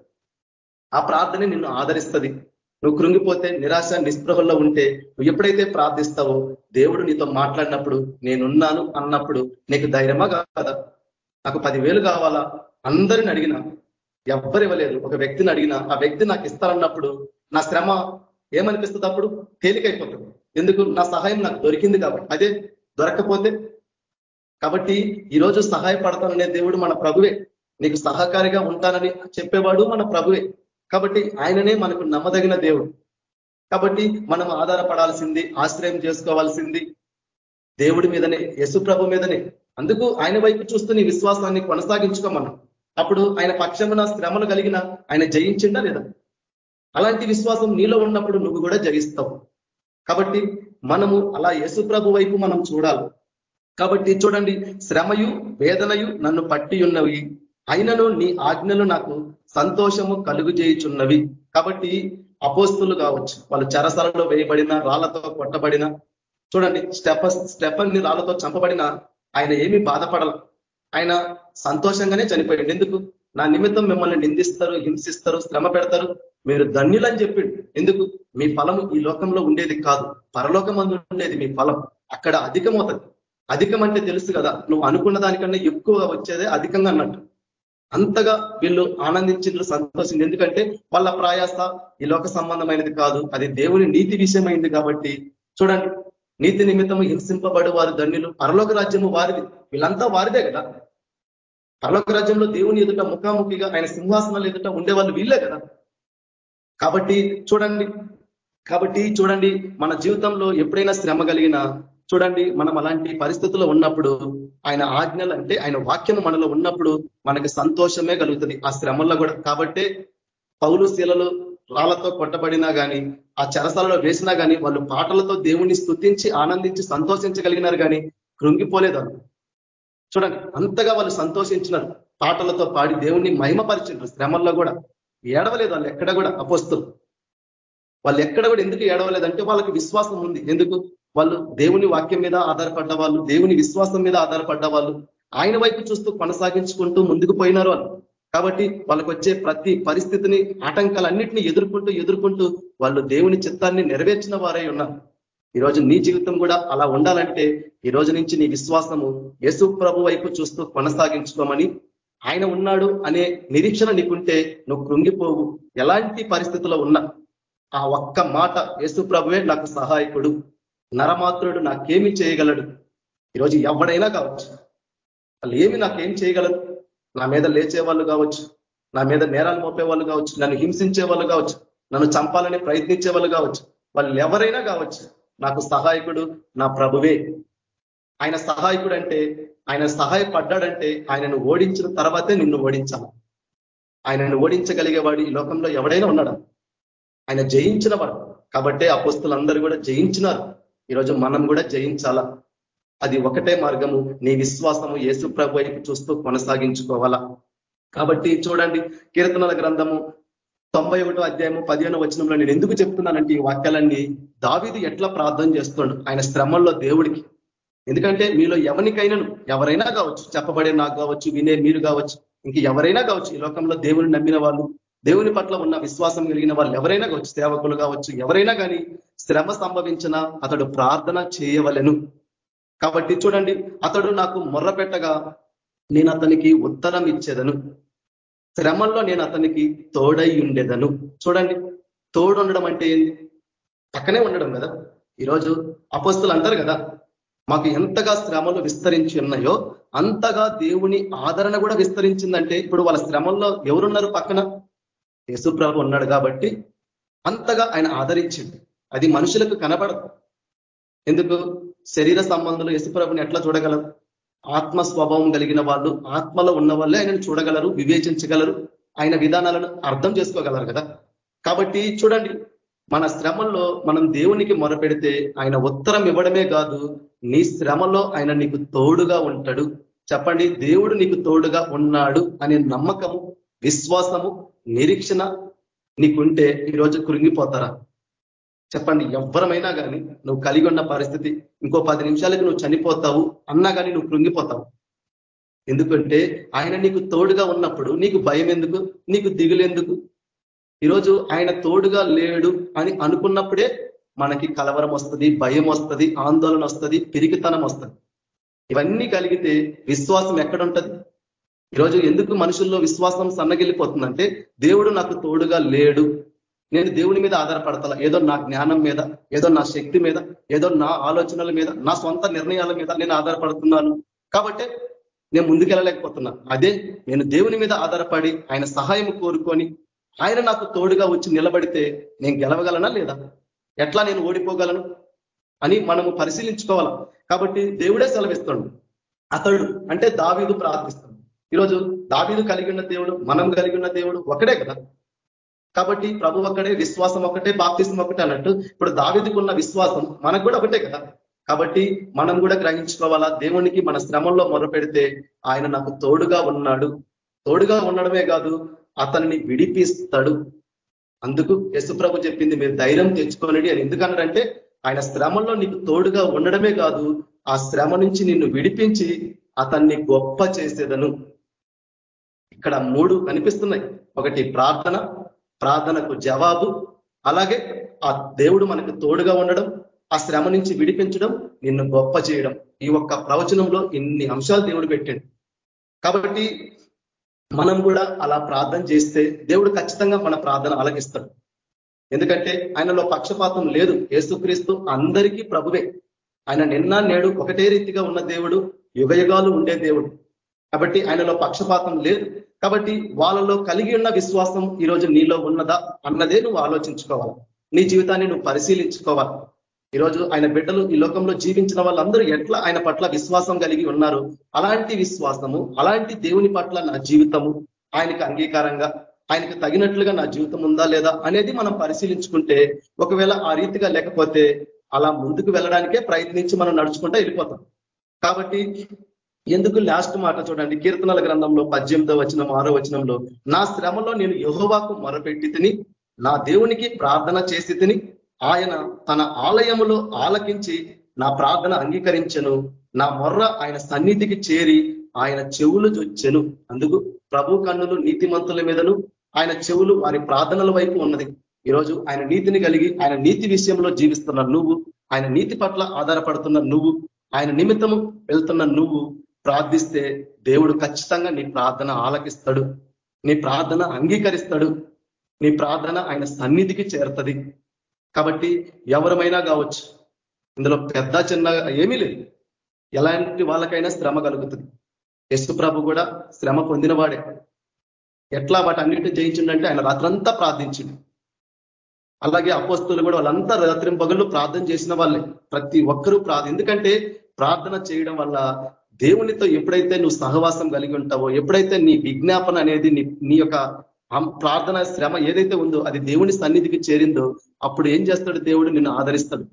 ఆ ప్రార్థనే నిన్ను ఆదరిస్తుంది. నువ్వు కృంగిపోతే నిరాశ నిస్పృహల్లో ఉంటే నువ్వు ఎప్పుడైతే ప్రార్థిస్తావో దేవుడు నీతో మాట్లాడినప్పుడు నేనున్నాను అన్నప్పుడు నీకు ధైర్యమా కాదా? నాకు పదివేలు కావాలా? అందరిని అడిగిన ఎవ్వరు ఇవ్వలేదు. ఒక వ్యక్తిని అడిగిన ఆ వ్యక్తి నాకు ఇస్తారన్నప్పుడు నా శ్రమ ఏమనిపిస్తుంది అప్పుడు? తేలికైపోతుంది. ఎందుకు? నా సహాయం నాకు దొరికింది కాబట్టి. అదే దొరకపోతే కాబట్టి ఈరోజు సహాయపడతాననే దేవుడు మన ప్రభువే. నీకు సహకారిగా ఉంటానని చెప్పేవాడు మన ప్రభువే. కాబట్టి ఆయననే మనకు నమ్మదగిన దేవుడు. కాబట్టి మనం ఆధారపడాల్సింది ఆశ్రయం చేసుకోవాల్సింది దేవుడి మీదనే యశు ప్రభు మీదనే. అందుకు ఆయన వైపు చూస్తూ నీ విశ్వాసాన్ని కొనసాగించుకోమన్నాం అప్పుడు ఆయన పక్షమున శ్రమలు కలిగిన ఆయన జయించిండా లేదా? అలాంటి విశ్వాసం నీలో ఉన్నప్పుడు నువ్వు కూడా జయిస్తావు. కాబట్టి మనము అలా యేసుప్రభు వైపు మనం చూడాలి. కాబట్టి చూడండి శ్రమయు వేదనయు నన్ను పట్టి ఉన్నవి అయినను నీ ఆజ్ఞలు నాకు సంతోషము కలుగు చేయుచున్నవి కాబట్టి అపోస్తులు కావచ్చు వాళ్ళు చెరసలలో వేయబడిన రాళ్ళతో కొట్టబడిన చూడండి స్టెప స్టెఫన్ని రాళ్ళతో చంపబడిన ఆయన ఏమీ బాధపడాల. ఆయన సంతోషంగానే చనిపోయాడు. ఎందుకు? నా నిమిత్తం మిమ్మల్ని నిందిస్తారు హింసిస్తారు శ్రమ పెడతారు. మీరు ధన్యులని చెప్పిండు. ఎందుకు? మీ ఫలము ఈ లోకంలో ఉండేది కాదు. పరలోకం ఉండేది మీ ఫలం. అక్కడ అధికమవుతుంది. అధికం అంటే తెలుసు కదా నువ్వు అనుకున్న దానికన్నా ఎక్కువగా వచ్చేదే అధికంగా అన్నట్టు. అంతగా వీళ్ళు ఆనందించిండ్రు సంతోషింది ఎందుకంటే వాళ్ళ ప్రయాస ఈ లోక సంబంధమైనది కాదు. అది దేవుని నీతి విషయమైంది కాబట్టి. చూడండి నీతి నిమిత్తము హింసింపబడు వారు ధన్యులు. పరలోక రాజ్యము వారిది. వీళ్ళంతా వారిదే కదా. పరలోక రాజ్యంలో దేవుని ఎదుట ముఖాముఖిగా ఆయన సింహాసనాలు ఎదుట ఉండేవాళ్ళు వీళ్ళే కదా. కాబట్టి చూడండి కాబట్టి చూడండి మన జీవితంలో ఎప్పుడైనా శ్రమ కలిగినా చూడండి మనం అలాంటి పరిస్థితుల్లో ఉన్నప్పుడు ఆయన ఆజ్ఞలు అంటే ఆయన వాక్యం మనలో ఉన్నప్పుడు మనకి సంతోషమే కలుగుతుంది. ఆ శ్రమల్లో కూడా. కాబట్టే పౌలు శీలలు రాళ్ళతో కొట్టబడినా కానీ ఆ చెరసాలలో వేసినా కానీ వాళ్ళు పాటలతో దేవుణ్ణి స్థుతించి ఆనందించి సంతోషించగలిగినారు కానీ కృంగిపోలేదు చూడండి అంతగా వాళ్ళు సంతోషించినారు. పాటలతో పాడి దేవుణ్ణి మహిమపరిచిండ్రు శ్రమల్లో కూడా. ఏడవలేదు వాళ్ళు ఎక్కడ కూడా అపోస్తులు. వాళ్ళు ఎక్కడ కూడా ఎందుకు ఏడవలేదంటే వాళ్ళకి విశ్వాసం ఉంది. ఎందుకు? వాళ్ళు దేవుని వాక్యం మీద ఆధారపడ్డ వాళ్ళు దేవుని విశ్వాసం మీద ఆధారపడ్డ వాళ్ళు ఆయన వైపు చూస్తూ కొనసాగించుకుంటూ ముందుకు పోయినారు వాళ్ళు. కాబట్టి వాళ్ళకు వచ్చే ప్రతి పరిస్థితిని ఆటంకాలన్నింటినీ ఎదుర్కొంటూ ఎదుర్కొంటూ వాళ్ళు దేవుని చిత్తాన్ని నెరవేర్చిన వారై ఉన్నారు. ఈరోజు నీ జీవితం కూడా అలా ఉండాలంటే ఈ రోజు నుంచి నీ విశ్వాసము యేసు ప్రభు వైపు చూస్తూ కొనసాగించుకోమని ఆయన ఉన్నాడు అనే నిరీక్షణ నీకుంటే నువ్వు కృంగిపోవు. ఎలాంటి పరిస్థితుల్లో ఉన్నా ఆ ఒక్క మాట యేసు ప్రభువే నాకు సహాయకుడు. నరమాత్రుడు నాకేమి చేయగలడు. ఈరోజు ఎవడైనా కావచ్చు. వాళ్ళు ఏమి నాకేం చేయగలరు. నా మీద లేచే వాళ్ళు కావచ్చు. నా మీద నేరాలు మోపే వాళ్ళు కావచ్చు. నన్ను హింసించే వాళ్ళు కావచ్చు. నన్ను చంపాలని ప్రయత్నించే వాళ్ళు కావచ్చు. వాళ్ళు ఎవరైనా కావచ్చు. నాకు సహాయకుడు నా ప్రభువే. ఆయన సహాయకుడు అంటే ఆయన సహాయపడ్డాడంటే ఆయనను ఓడించిన తర్వాతే నిన్ను ఓడించాలి. ఆయనను ఓడించగలిగేవాడు ఈ లోకంలో ఎవడైనా ఉన్నాడా? ఆయన జయించిన వాడు కాబట్టే అపోస్తులందరూ కూడా జయించినారు. ఈరోజు మనం కూడా జయించాలా? అది ఒకటే మార్గము. నీ విశ్వాసము యేసు ప్రభు వైపు చూస్తూ కొనసాగించుకోవాలా? కాబట్టి చూడండి కీర్తనల గ్రంథము తొంభై ఒకటో అధ్యాయము పదిహేను వచనంలో నేను ఎందుకు చెప్తున్నానంటే ఈ వాక్యాలన్నీ దావిది ఎట్లా ప్రార్థన చేస్తుండు ఆయన శ్రమంలో దేవుడికి. ఎందుకంటే మీలో ఎవరికైనాను ఎవరైనా కావచ్చు చెప్పబడే నాకు కావచ్చు వినే మీరు కావచ్చు ఇంక ఎవరైనా కావచ్చు ఈ లోకంలో దేవుని నమ్మిన వాళ్ళు దేవుని పట్ల ఉన్న విశ్వాసం కలిగిన వాళ్ళు ఎవరైనా కావచ్చు సేవకులు కావచ్చు ఎవరైనా కానీ శ్రమ సంభవించిన అతడు ప్రార్థన చేయవలెను. కాబట్టి చూడండి అతడు నాకు మొర్ర పెట్టగా నేను అతనికి ఉత్తరం ఇచ్చేదను. శ్రమంలో నేను అతనికి తోడై ఉండేదను. చూడండి తోడు ఉండడం అంటే ఏంది? పక్కనే ఉండడం కదా? ఈరోజు అపస్తులు అంటారు కదా మాకు ఎంతగా శ్రమలు విస్తరించి ఉన్నాయో అంతగా దేవుని ఆదరణ కూడా విస్తరించిందంటే ఇప్పుడు వాళ్ళ శ్రమల్లో ఎవరున్నారు పక్కన? యేసుప్రభు ఉన్నాడు కాబట్టి అంతగా ఆయన ఆదరించింది అది మనుషులకు కనబడదు. ఎందుకు? శరీర సంబంధంలో యశుప్రభుని ఎట్లా చూడగలరు? ఆత్మ స్వభావం కలిగిన వాళ్ళు ఆత్మలో ఉన్న వాళ్ళే ఆయనను చూడగలరు వివేచించగలరు ఆయన విధానాలను అర్థం చేసుకోగలరు కదా. కాబట్టి చూడండి మన శ్రమల్లో మనం దేవునికి మొరపెడితే ఆయన ఉత్తరం ఇవ్వడమే కాదు నీ శ్రమలో ఆయన నీకు తోడుగా ఉంటాడు. చెప్పండి దేవుడు నీకు తోడుగా ఉన్నాడు అనే నమ్మకము విశ్వాసము నిరీక్షణ నీకుంటే ఈరోజు కృంగిపోతారా? చెప్పండి ఎవ్వరమైనా కానీ నువ్వు కలిగి ఉన్న పరిస్థితి ఇంకో పది నిమిషాలకు నువ్వు చనిపోతావు అన్నా కానీ నువ్వు కృంగిపోతావు. ఎందుకంటే ఆయన నీకు తోడుగా ఉన్నప్పుడు నీకు భయం ఎందుకు నీకు దిగులెందుకు? ఈరోజు ఆయన తోడుగా లేడు అని అనుకున్నప్పుడే మనకి కలవరం వస్తుంది భయం వస్తుంది ఆందోళన వస్తుంది పిరికితనం వస్తుంది. ఇవన్నీ కలిగితే విశ్వాసం ఎక్కడుంటది? ఈరోజు ఎందుకు మనుషుల్లో విశ్వాసం సన్నగిల్లిపోతుందంటే దేవుడు నాకు తోడుగా లేడు. నేను దేవుని మీద ఆధారపడతల? ఏదో నా జ్ఞానం మీద ఏదో నా శక్తి మీద ఏదో నా ఆలోచనల మీద నా సొంత నిర్ణయాల మీద నేను ఆధారపడుతున్నాను. కాబట్టి నేను ముందుకెళ్ళలేకపోతున్నా. అదే నేను దేవుని మీద ఆధారపడి ఆయన సహాయం కోరుకొని ఆయన నాకు తోడుగా వచ్చి నిలబడితే నేను గెలవగలనా లేదా? ఎట్లా నేను ఓడిపోగలను? అని మనము పరిశీలించుకోవాలా. కాబట్టి దేవుడే సెలవిస్తాడు. అతడు అంటే దావీదు ప్రార్థిస్తాడు. ఈరోజు దావీదు కలిగి ఉన్న దేవుడు మనం కలిగి ఉన్న దేవుడు ఒకడే కదా? కాబట్టి ప్రభు ఒక్కడే విశ్వాసం ఒకటే బాప్తిసం ఒకటే అన్నట్టు ఇప్పుడు దావిదికున్న విశ్వాసం మనకు కూడా ఒకటే కదా? కాబట్టి మనం కూడా గ్రహించుకోవాలా దేవునికి మన శ్రమంలో మొరపెడితే ఆయన నాకు తోడుగా ఉన్నాడు. తోడుగా ఉండడమే కాదు అతన్ని విడిపిస్తాడు. అందుకు యశుప్రభు చెప్పింది మీరు ధైర్యం తెచ్చుకోనడి అని. ఎందుకన్నారంటే ఆయన శ్రమంలో నీకు తోడుగా ఉండడమే కాదు ఆ శ్రమ నుంచి నిన్ను విడిపించి అతన్ని గొప్ప చేసేదను. ఇక్కడ మూడు కనిపిస్తున్నాయి. ఒకటి ప్రార్థన ప్రార్థనకు జవాబు అలాగే ఆ దేవుడు మనకు తోడుగా ఉండడం ఆ శ్రమ నుంచి విడిపించడం నిన్ను గొప్ప చేయడం. ఈ ఒక్క ప్రవచనంలో ఇన్ని అంశాలు దేవుడు పెట్టాడు. కాబట్టి మనం కూడా అలా ప్రార్థన చేస్తే దేవుడు ఖచ్చితంగా మన ప్రార్థన ఆలగిస్తాడు ఎందుకంటే ఆయనలో పక్షపాతం లేదు. ఏసుక్రీస్తు అందరికీ ప్రభువే. ఆయన నిన్న నేడు ఒకటే రీతిగా ఉన్న దేవుడు యుగయుగాలు ఉండే దేవుడు. కాబట్టి ఆయనలో పక్షపాతం లేదు. కాబట్టి వాళ్ళలో కలిగి ఉన్న విశ్వాసం ఈరోజు నీలో ఉన్నదా అన్నదే నువ్వు ఆలోచించుకోవాలి. నీ జీవితాన్ని నువ్వు పరిశీలించుకోవాలి. ఈరోజు ఆయన బిడ్డలు ఈ లోకంలో జీవించిన వాళ్ళందరూ ఎట్లా ఆయన పట్ల విశ్వాసం కలిగి ఉన్నారు? అలాంటి విశ్వాసము అలాంటి దేవుని పట్ల నా జీవితము ఆయనకు అంగీకారంగా ఆయనకు తగినట్లుగా నా జీవితం ఉందా లేదా అనేది మనం పరిశీలించుకుంటే ఒకవేళ ఆ రీతిగా లేకపోతే అలా ముందుకు వెళ్ళడానికే ప్రయత్నించి మనం నడుచుకుంటా వెళ్ళిపోతాం. కాబట్టి ఎందుకు లాస్ట్ మాట చూడండి. కీర్తనల గ్రంథంలో పద్దెనిమిదో వచనం ఆరో వచనంలో నా శ్రమలో నేను యహోవాకు మొరపెట్టి నా దేవునికి ప్రార్థన చేసి తిని ఆయన తన ఆలయములో ఆలకించి నా ప్రార్థన అంగీకరించను. నా మొర్ర ఆయన సన్నిధికి చేరి ఆయన చెవులు చొచ్చెను అందుకు ప్రభు కన్నులు నీతిమంతుల మీదను ఆయన చెవులు వారి ప్రార్థనల వైపు ఉన్నది. ఈరోజు ఆయన నీతిని కలిగి ఆయన నీతి విషయంలో జీవిస్తున్న నువ్వు ఆయన నీతి పట్ల ఆధారపడుతున్న నువ్వు ఆయన నిమిత్తము వెళ్తున్న నువ్వు ప్రార్థిస్తే దేవుడు ఖచ్చితంగా నీ ప్రార్థన ఆలకిస్తాడు. నీ ప్రార్థన అంగీకరిస్తాడు. నీ ప్రార్థన ఆయన సన్నిధికి చేరుతుంది. కాబట్టి ఎవరమైనా కావచ్చు. ఇందులో పెద్ద చిన్న ఏమీ లేదు. ఎలాంటి వాళ్ళకైనా శ్రమ కలుగుతుంది. యశు ప్రభు కూడా శ్రమ పొందినవాడే. ఎట్లా వాటన్నిటిని జయించిండంటే ఆయన రాత్రంతా ప్రార్థించిండు. అలాగే అపోస్తులు కూడా వాళ్ళంతా రాత్రి పగళ్ళు ప్రార్థన చేసిన వాళ్ళే. ప్రతి ఒక్కరూ ప్రార్థన ఎందుకంటే ప్రార్థన చేయడం వల్ల దేవునితో ఎప్పుడైతే నువ్వు సహవాసం కలిగి ఉంటావో ఎప్పుడైతే నీ విజ్ఞాపన అనేది నీ యొక్క ప్రార్థన శ్రమ ఏదైతే ఉందో అది దేవుని సన్నిధికి చేరిందో అప్పుడు ఏం చేస్తాడు దేవుడు? నిన్ను ఆదరిస్తాడు.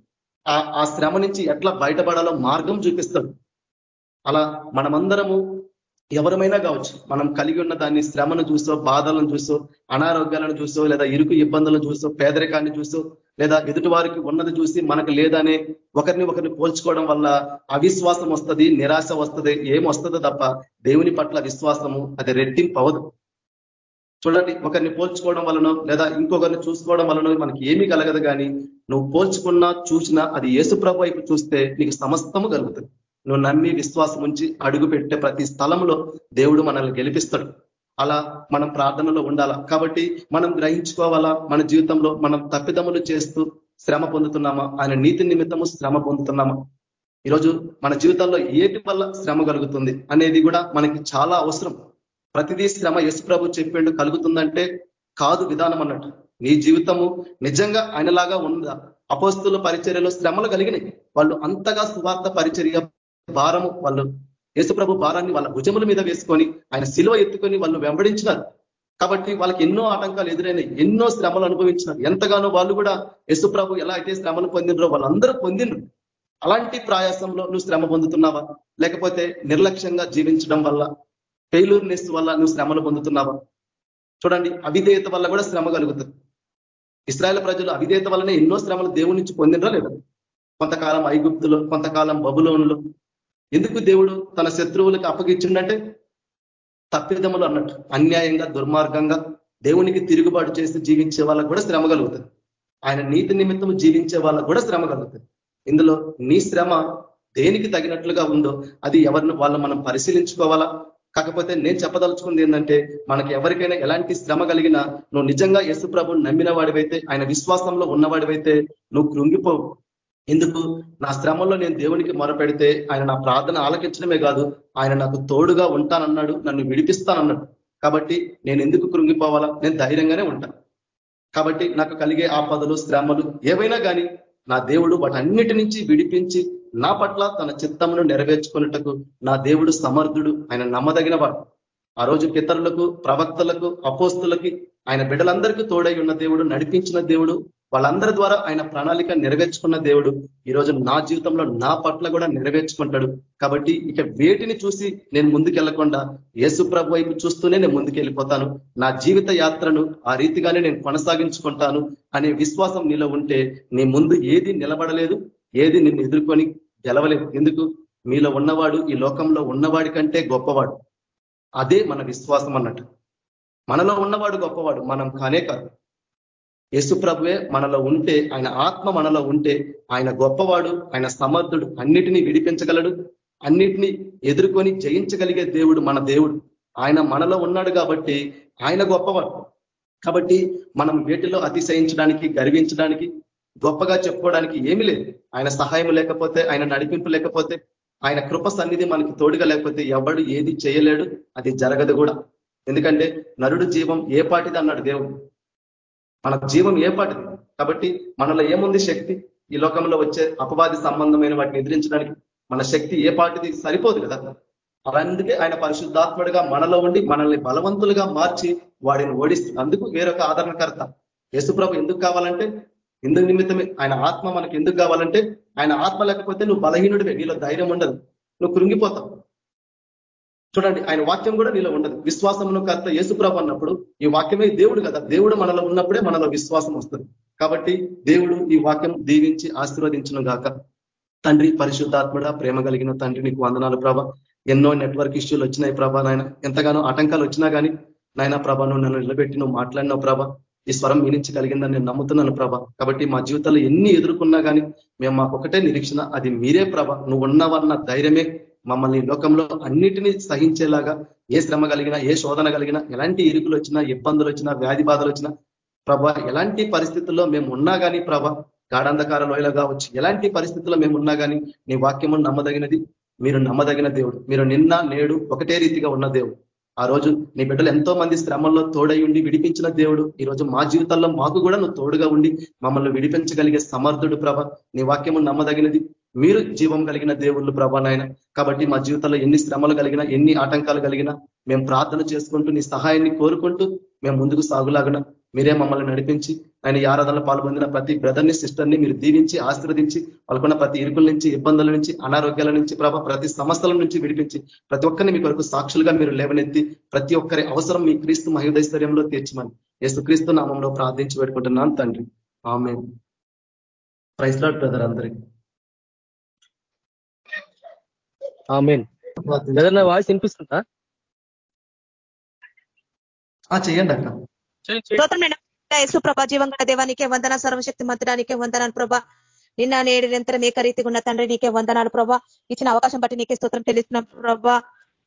ఆ శ్రమ నుంచి ఎట్లా బయటపడాలో మార్గం చూపిస్తాడు. అలా మనమందరము ఎవరమైనా కావచ్చు మనం కలిగి ఉన్న దాన్ని శ్రమను చూసో బాధలను చూసో అనారోగ్యాలను చూసో లేదా ఇరుకు ఇబ్బందులను చూసో పేదరికాన్ని చూసో లేదా ఎదుటి వారికి ఉన్నది చూసి మనకు లేదనే ఒకరిని ఒకరిని పోల్చుకోవడం వల్ల అవిశ్వాసం వస్తుంది నిరాశ వస్తుంది ఏం వస్తుందో తప్ప దేవుని పట్ల విశ్వాసము అది రెట్టింపు అవదు చూడండి ఒకరిని పోల్చుకోవడం వలన లేదా ఇంకొకరిని చూసుకోవడం వలన మనకి ఏమీ కలగదు కానీ నువ్వు పోల్చుకున్నా చూసినా అది యేసుప్రభు వైపు చూస్తే నీకు సమస్తము కలుగుతుంది. నువ్వు నమ్మి విశ్వాసం ఉంచి అడుగు పెట్టే ప్రతి స్థలంలో దేవుడు మనల్ని గెలిపిస్తాడు. అలా మనం ప్రార్థనలో ఉండాలా? కాబట్టి మనం గ్రహించుకోవాలా? మన జీవితంలో మనం తప్పిదములు చేస్తూ శ్రమ పొందుతున్నామా? ఆయన నీతి నిమిత్తము శ్రమ పొందుతున్నామా? ఈరోజు మన జీవితంలో ఏటి వల్ల శ్రమ కలుగుతుంది అనేది కూడా మనకి చాలా అవసరం. ప్రతిదీ శ్రమ యశుప్రభు చెప్పిండు కలుగుతుందంటే కాదు విధానం అన్నట్టు. నీ జీవితము నిజంగా ఆయనలాగా ఉందా అపోస్తుల పరిచర్యలో శ్రమలు కలిగినాయి. వాళ్ళు అంతగా సువార్త పరిచర్య భారము వాళ్ళు యేసుప్రభు భారాన్ని వాళ్ళ భుజముల మీద వేసుకొని ఆయన శిలువ ఎత్తుకొని వాళ్ళు వెంబడించినారు. కాబట్టి వాళ్ళకి ఎన్నో ఆటంకాలు ఎదురైనాయి. ఎన్నో శ్రమలు అనుభవించినారు. ఎంతగానో వాళ్ళు కూడా యేసుప్రభు ఎలా అయితే శ్రమలు పొందినరో వాళ్ళందరూ పొందినరు అలాంటి ప్రయాసంలో నువ్వు శ్రమ పొందుతున్నావా? లేకపోతే నిర్లక్ష్యంగా జీవించడం వల్ల ఫెయిలూర్నెస్ వల్ల నువ్వు శ్రమలు పొందుతున్నావా? చూడండి అవిధేయత వల్ల కూడా శ్రమ కలుగుతుంది. ఇస్రాయల్ ప్రజలు అవిధేయత వల్లనే ఎన్నో శ్రమలు దేవుడి నుంచి పొందినరా లేదా? కొంతకాలం ఐగుప్తులో కొంతకాలం బబులోనులో. ఎందుకు దేవుడు తన శత్రువులకు అప్పగించిండంటే? తప్పిదములు అన్నట్టు అన్యాయంగా దుర్మార్గంగా దేవునికి తిరుగుబాటు చేసి జీవించే వాళ్ళకు కూడా శ్రమ కలుగుతుంది. ఆయన నీతి నిమిత్తం జీవించే వాళ్ళకు కూడా శ్రమ కలుగుతుంది. ఇందులో నీ శ్రమ దేనికి తగినట్లుగా ఉందో అది ఎవరిని వాళ్ళు మనం పరిశీలించుకోవాలా? కాకపోతే నేను చెప్పదలుచుకుంది ఏంటంటే మనకి ఎవరికైనా ఎలాంటి శ్రమ కలిగినా నువ్వు నిజంగా యశు ప్రభుని నమ్మిన వాడివైతే ఆయన విశ్వాసంలో ఉన్నవాడివైతే నువ్వు కృంగిపోవు. ఎందుకు? నా శ్రమంలో నేను దేవునికి మొరపెడితే ఆయన నా ప్రార్థన ఆలకించడమే కాదు ఆయన నాకు తోడుగా ఉంటానన్నాడు నన్ను విడిపిస్తానన్నాడు. కాబట్టి నేను ఎందుకు కృంగిపోవాలా? నేను ధైర్యంగానే ఉంటాను కాబట్టి నాకు కలిగే ఆపదలు శ్రమలు ఏవైనా కానీ నా దేవుడు వాటన్నిటి నుంచి విడిపించి నా పట్ల తన చిత్తమును నెరవేర్చుకున్నట్టుకు నా దేవుడు సమర్థుడు ఆయన నమ్మదగిన వాడు ఆ రోజు పితరులకు ప్రవక్తలకు అపోస్తులకి ఆయన బిడ్డలందరికీ తోడై ఉన్న దేవుడు నడిపించిన దేవుడు వాళ్ళందరి ద్వారా ఆయన ప్రణాళిక నెరవేర్చుకున్న దేవుడు ఈరోజు నా జీవితంలో నా పట్ల కూడా నెరవేర్చుకుంటాడు. కాబట్టి ఇక వేటిని చూసి నేను ముందుకెళ్ళకుండా యేసు ప్రభు వైపు చూస్తూనే నేను ముందుకెళ్ళిపోతాను. నా జీవిత యాత్రను ఆ రీతిగానే నేను కొనసాగించుకుంటాను అనే విశ్వాసం నీలో ఉంటే నీ ముందు ఏది నిలబడలేదు ఏది నిన్ను ఎదుర్కొని గెలవలేదు. ఎందుకు? మీలో ఉన్నవాడు ఈ లోకంలో ఉన్నవాడి కంటే గొప్పవాడు. అదే మన విశ్వాసం అన్నట్టు. మనలో ఉన్నవాడు గొప్పవాడు మనం కానే కాదు. యేసు ప్రభువే మనలో ఉంటే ఆయన ఆత్మ మనలో ఉంటే ఆయన గొప్పవాడు ఆయన సమర్థుడు అన్నిటినీ విడిపించగలడు అన్నిటినీ ఎదుర్కొని జయించగలిగే దేవుడు మన దేవుడు. ఆయన మనలో ఉన్నాడు కాబట్టి ఆయన గొప్పవాడు. కాబట్టి మనం వేటిలో అతిశయించడానికి గర్వించడానికి గొప్పగా చెప్పుకోవడానికి ఏమీ లేదు. ఆయన సహాయం లేకపోతే ఆయన నడిపింపు లేకపోతే ఆయన కృప సన్నిధి మనకి తోడుగా లేకపోతే ఎవడు ఏది చేయలేడు అది జరగదు కూడా. ఎందుకంటే నరుడు జీవం ఏ పాటిది అన్నాడు దేవుడు. మన జీవం ఏ పాటిది? కాబట్టి మనలో ఏముంది శక్తి? ఈ లోకంలో వచ్చే అపవాది సంబంధమైన వాటిని ఎదిరించడానికి మన శక్తి ఏ పాటిది సరిపోదు కదా. అందుకే ఆయన పరిశుద్ధాత్ముడిగా మనలో ఉండి మనల్ని బలవంతులుగా మార్చి వాడిని ఓడిస్తుంది అందుకు వేరొక ఆదరణకర్త. యేసుప్రభు ఎందుకు కావాలంటే ఎందుకు నిమిత్తమే ఆయన ఆత్మ మనకి ఎందుకు కావాలంటే ఆయన ఆత్మ లేకపోతే నువ్వు బలహీనుడివే నీలో ధైర్యం ఉండదు. నువ్వు కృంగిపోతావు. చూడండి ఆయన వాక్యం కూడా నీలో ఉండదు. విశ్వాసమును కర్త యేసుప్రభు అన్నప్పుడు ఈ వాక్యమే దేవుడు కదా దేవుడు మనలో ఉన్నప్పుడే మనలో విశ్వాసం వస్తుంది. కాబట్టి దేవుడు ఈ వాక్యం దీవించి ఆశీర్వదించను గాక. తండ్రి పరిశుద్ధాత్మడ ప్రేమ కలిగిన తండ్రి నీకు వందనాలు ప్రభ. ఎన్నో నెట్వర్క్ ఇష్యూలు వచ్చినాయి ప్రభా నాయన. ఎంతగానో ఆటంకాలు వచ్చినా కానీ నాయన ప్రభ నువ్వు నన్ను నిలబెట్టి నువ్వు మాట్లాడినావు ప్రభ. ఈ స్వరం మీ నుంచి కలిగిందని నేను నమ్ముతున్నాను ప్రభ. కాబట్టి మా జీవితంలో ఎన్ని ఎదుర్కొన్నా కానీ మేము మాకు ఒకటే నిరీక్షణ అది మీరే ప్రభ. నువ్వు ఉన్నావన్న ధైర్యమే మమ్మల్ని లోకంలో అన్నిటినీ సహించేలాగా ఏ శ్రమ కలిగినా ఏ శోధన కలిగినా ఎలాంటి ఇరుకులు వచ్చినా ఇబ్బందులు వచ్చినా వ్యాధి బాధలు వచ్చినా ప్రభ ఎలాంటి పరిస్థితుల్లో మేము ఉన్నా కానీ ప్రభ గాఢంధకార లోయలో కావచ్చు ఎలాంటి పరిస్థితుల్లో మేము ఉన్నా కానీ నీ వాక్యము నమ్మదగినది. మీరు నమ్మదగిన దేవుడు. మీరు నిన్న నేడు ఒకటే రీతిగా ఉన్న దేవుడు. ఆ రోజు నీ బిడ్డలు ఎంతో మంది శ్రమంలో తోడై ఉండి విడిపించిన దేవుడు. ఈ రోజు మా జీవితాల్లో మాకు కూడా నువ్వు తోడుగా ఉండి మమ్మల్ని విడిపించగలిగే సమర్థుడు ప్రభ. నీ వాక్యము నమ్మదగినది. మీరు జీవం కలిగిన దేవుళ్ళు ప్రభా నాయన. కాబట్టి మా జీవితంలో ఎన్ని శ్రమలు కలిగినా ఎన్ని ఆటంకాలు కలిగినా మేము ప్రార్థన చేసుకుంటూ నీ సహాయాన్ని కోరుకుంటూ మేము ముందుకు సాగులాగన మీరే మమ్మల్ని నడిపించి ఆయన ఆరాధనలో పాల్పొందిన ప్రతి బ్రదర్ని సిస్టర్ని మీరు దీవించి ఆశీర్వదించి వాళ్ళకున్న ప్రతి ఇరుకుల నుంచి ఇబ్బందుల నుంచి అనారోగ్యాల నుంచి ప్రభా ప్రతి సమస్యల నుంచి విడిపించి ప్రతి ఒక్కరిని మీ కొరకు సాక్షులుగా మీరు లేవనెత్తి ప్రతి ఒక్కరి అవసరం మీ క్రీస్తు మహిదైశ్వర్యంలో తీర్చమని యేసుక్రీస్తు నామంలో ప్రార్థించి పెట్టుకుంటున్నాను తండ్రి. ఆమె ప్రైస్లాడ్ బ్రదర్ అందరికి వాయిస్ వినిపిస్తుందా? చేయండి అక్క. యేసు ప్రభా జీవంగడ దేవానికే వందన సర్వశక్తి మంత్రానికే వందనాలు ప్రభా. నిన్న నేడు నిరంతరం ఏకరీతిగా ఉన్న తండ్రి నీకే వందనాలు ప్రభా. ఇచ్చిన అవకాశం బట్టి నీకే స్తోత్రం చెల్లిస్తున్న ప్రభా.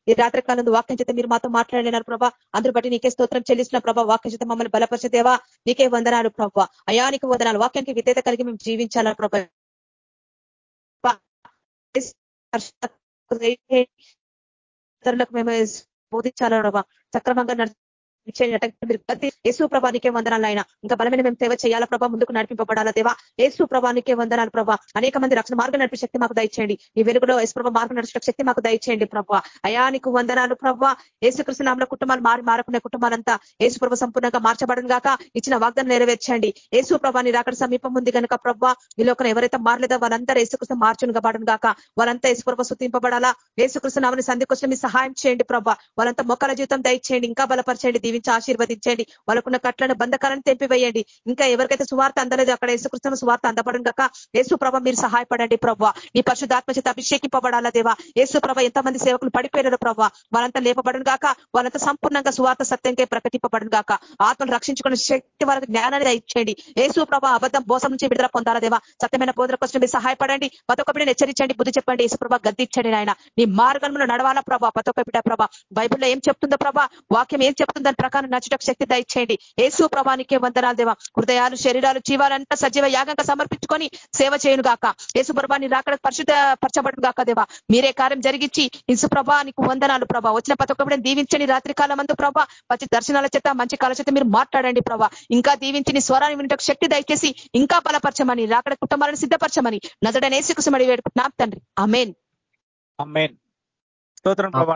ఈ రాత్రి కాలం వాక్యం చేత మీరు మాతో మాట్లాడినారు ప్రభా. అందరూ బట్టి నీకే స్తోత్రం చెల్లిస్తున్న ప్రభా. వాక్యం చేత మమ్మల్ని బలపరిచేదేవా నీకే వందనాలు ప్రభా. అయానికి వందనాలు. వాక్యానికి విధేత కలిగి మేము జీవించాలా ప్రభా? మేము బోధించాలా ప్రభా? సక్రమంగా యేసు ప్రభానికే వందనాలు ఆయన ఇంకా బలమైన మేము సేవ చేయాలా ప్రభా? ముందుకు నడిపింపబడాలా దేవా? యేసు ప్రభానికే వందనాలు ప్రభా. అనేక మంది రక్షణ మార్గం నడిపే శక్తి మాకు దయచేయండి. ఈ వెలుగులో యేసు ప్రభా మార్గం నడిచే శక్తి మాకు దయచేయండి ప్రభా. అయానికి వందనాలు ప్రభా. యేసుకృష్ణనామల కుటుంబాలు మారి మారకునే కుటుంబాలంతా యేసు ప్రభ సంపూర్ణంగా మార్చబడను గాక. ఇచ్చిన వాగ్దానం నెరవేర్చండి. యేసు ప్రభాని రాకడ సమీపం ఉంది కనుక ప్రభా. ఈ లోకం ఎవరైతే మారలేదో వాళ్ళంతా యేసుకృష్ణ మార్చును కాబడను గాక. వాళ్ళంతా యేసు ప్రభ సుతింపబడాలా యేసుకృష్ణ నామని సంధికొచ్చిన మీ సహాయం చేయండి ప్రభా. వాళ్ళంతా మొక్కల జీవితం దయచేయండి. ఇంకా బలపరచండి. దీవించి ఆశీర్వదించండి. వాళ్ళకున్న కట్లను బంధకాలను తెంపివేయండి. ఇంకా ఎవరికైతే సువార్త అందలేదు అక్కడ యేసుకృష్ణ సువార్త అందబడను కాక యేసు ప్రభ మీరు సహాయపడండి ప్రభావ నీ పరిశుధాత్మ చేత అభిషేకింపబడాలా దేవా? యేసు ప్రభ ఎంతమంది సేవకులు పడిపోయినారు ప్రభావ వాళ్ళంతా లేపబడను గాక వాళ్ళంతా సంపూర్ణంగా సువార్త సత్యంకే ప్రకటింపబడను గాక. ఆత్మను రక్షించుకునే శక్తి వాళ్ళకి జ్ఞానాన్ని ఇచ్చేయండి యేసు ప్రభ అబద్ధం బోసం నుంచి విడుదల పొందాలా దేవా? సత్యమైన బోధన కోసం మీరు సహాయపడండి. ప్రతి ఒక్క బిడ్డను హెచ్చరించండి. బుద్ధి చెప్పండి. యేసు ప్రభ గద్దించండి నాయన. నీ మార్గంలో నడవాలా ప్రభా ప్రతి ఒక్క బిడ్డ ప్రభా బైబుల్లో ఏం చెప్తుందో ప్రభా వాక్యం ఏం చెప్తుందని ప్రకారం నచ్చుటకు శక్తి దయచేయండి. ఏసు ప్రభానికే వందనాలు దేవా. హృదయాలు శరీరాలు జీవాలంతా సజీవ యాగంగా సమర్పించుకొని సేవ చేయను గాక. యేసు ప్రభాని రాకడ పరిశుద్ధ పరచబడును గాక దేవా. మీరే కార్యం జరిగించి ఇసు ప్రభానికి వందనాలు ప్రభా. వచ్చిన ప్రతి ఒక్క దీవించని రాత్రి కాలం అందు ప్రభా మంచి దర్శనాల చేత మంచి కాల చేత మీరు మాట్లాడండి ప్రభా. ఇంకా దీవించి నీ స్వరాన్ని వినటకు శక్తి దయచేసి ఇంకా బలపరచమని రాకడ కుటుంబాలను సిద్ధపరచమని నజడనే కుసమడి వేడుకుంటున్నాం తండ్రి. అమేన్ స్తోత్రం ప్రభా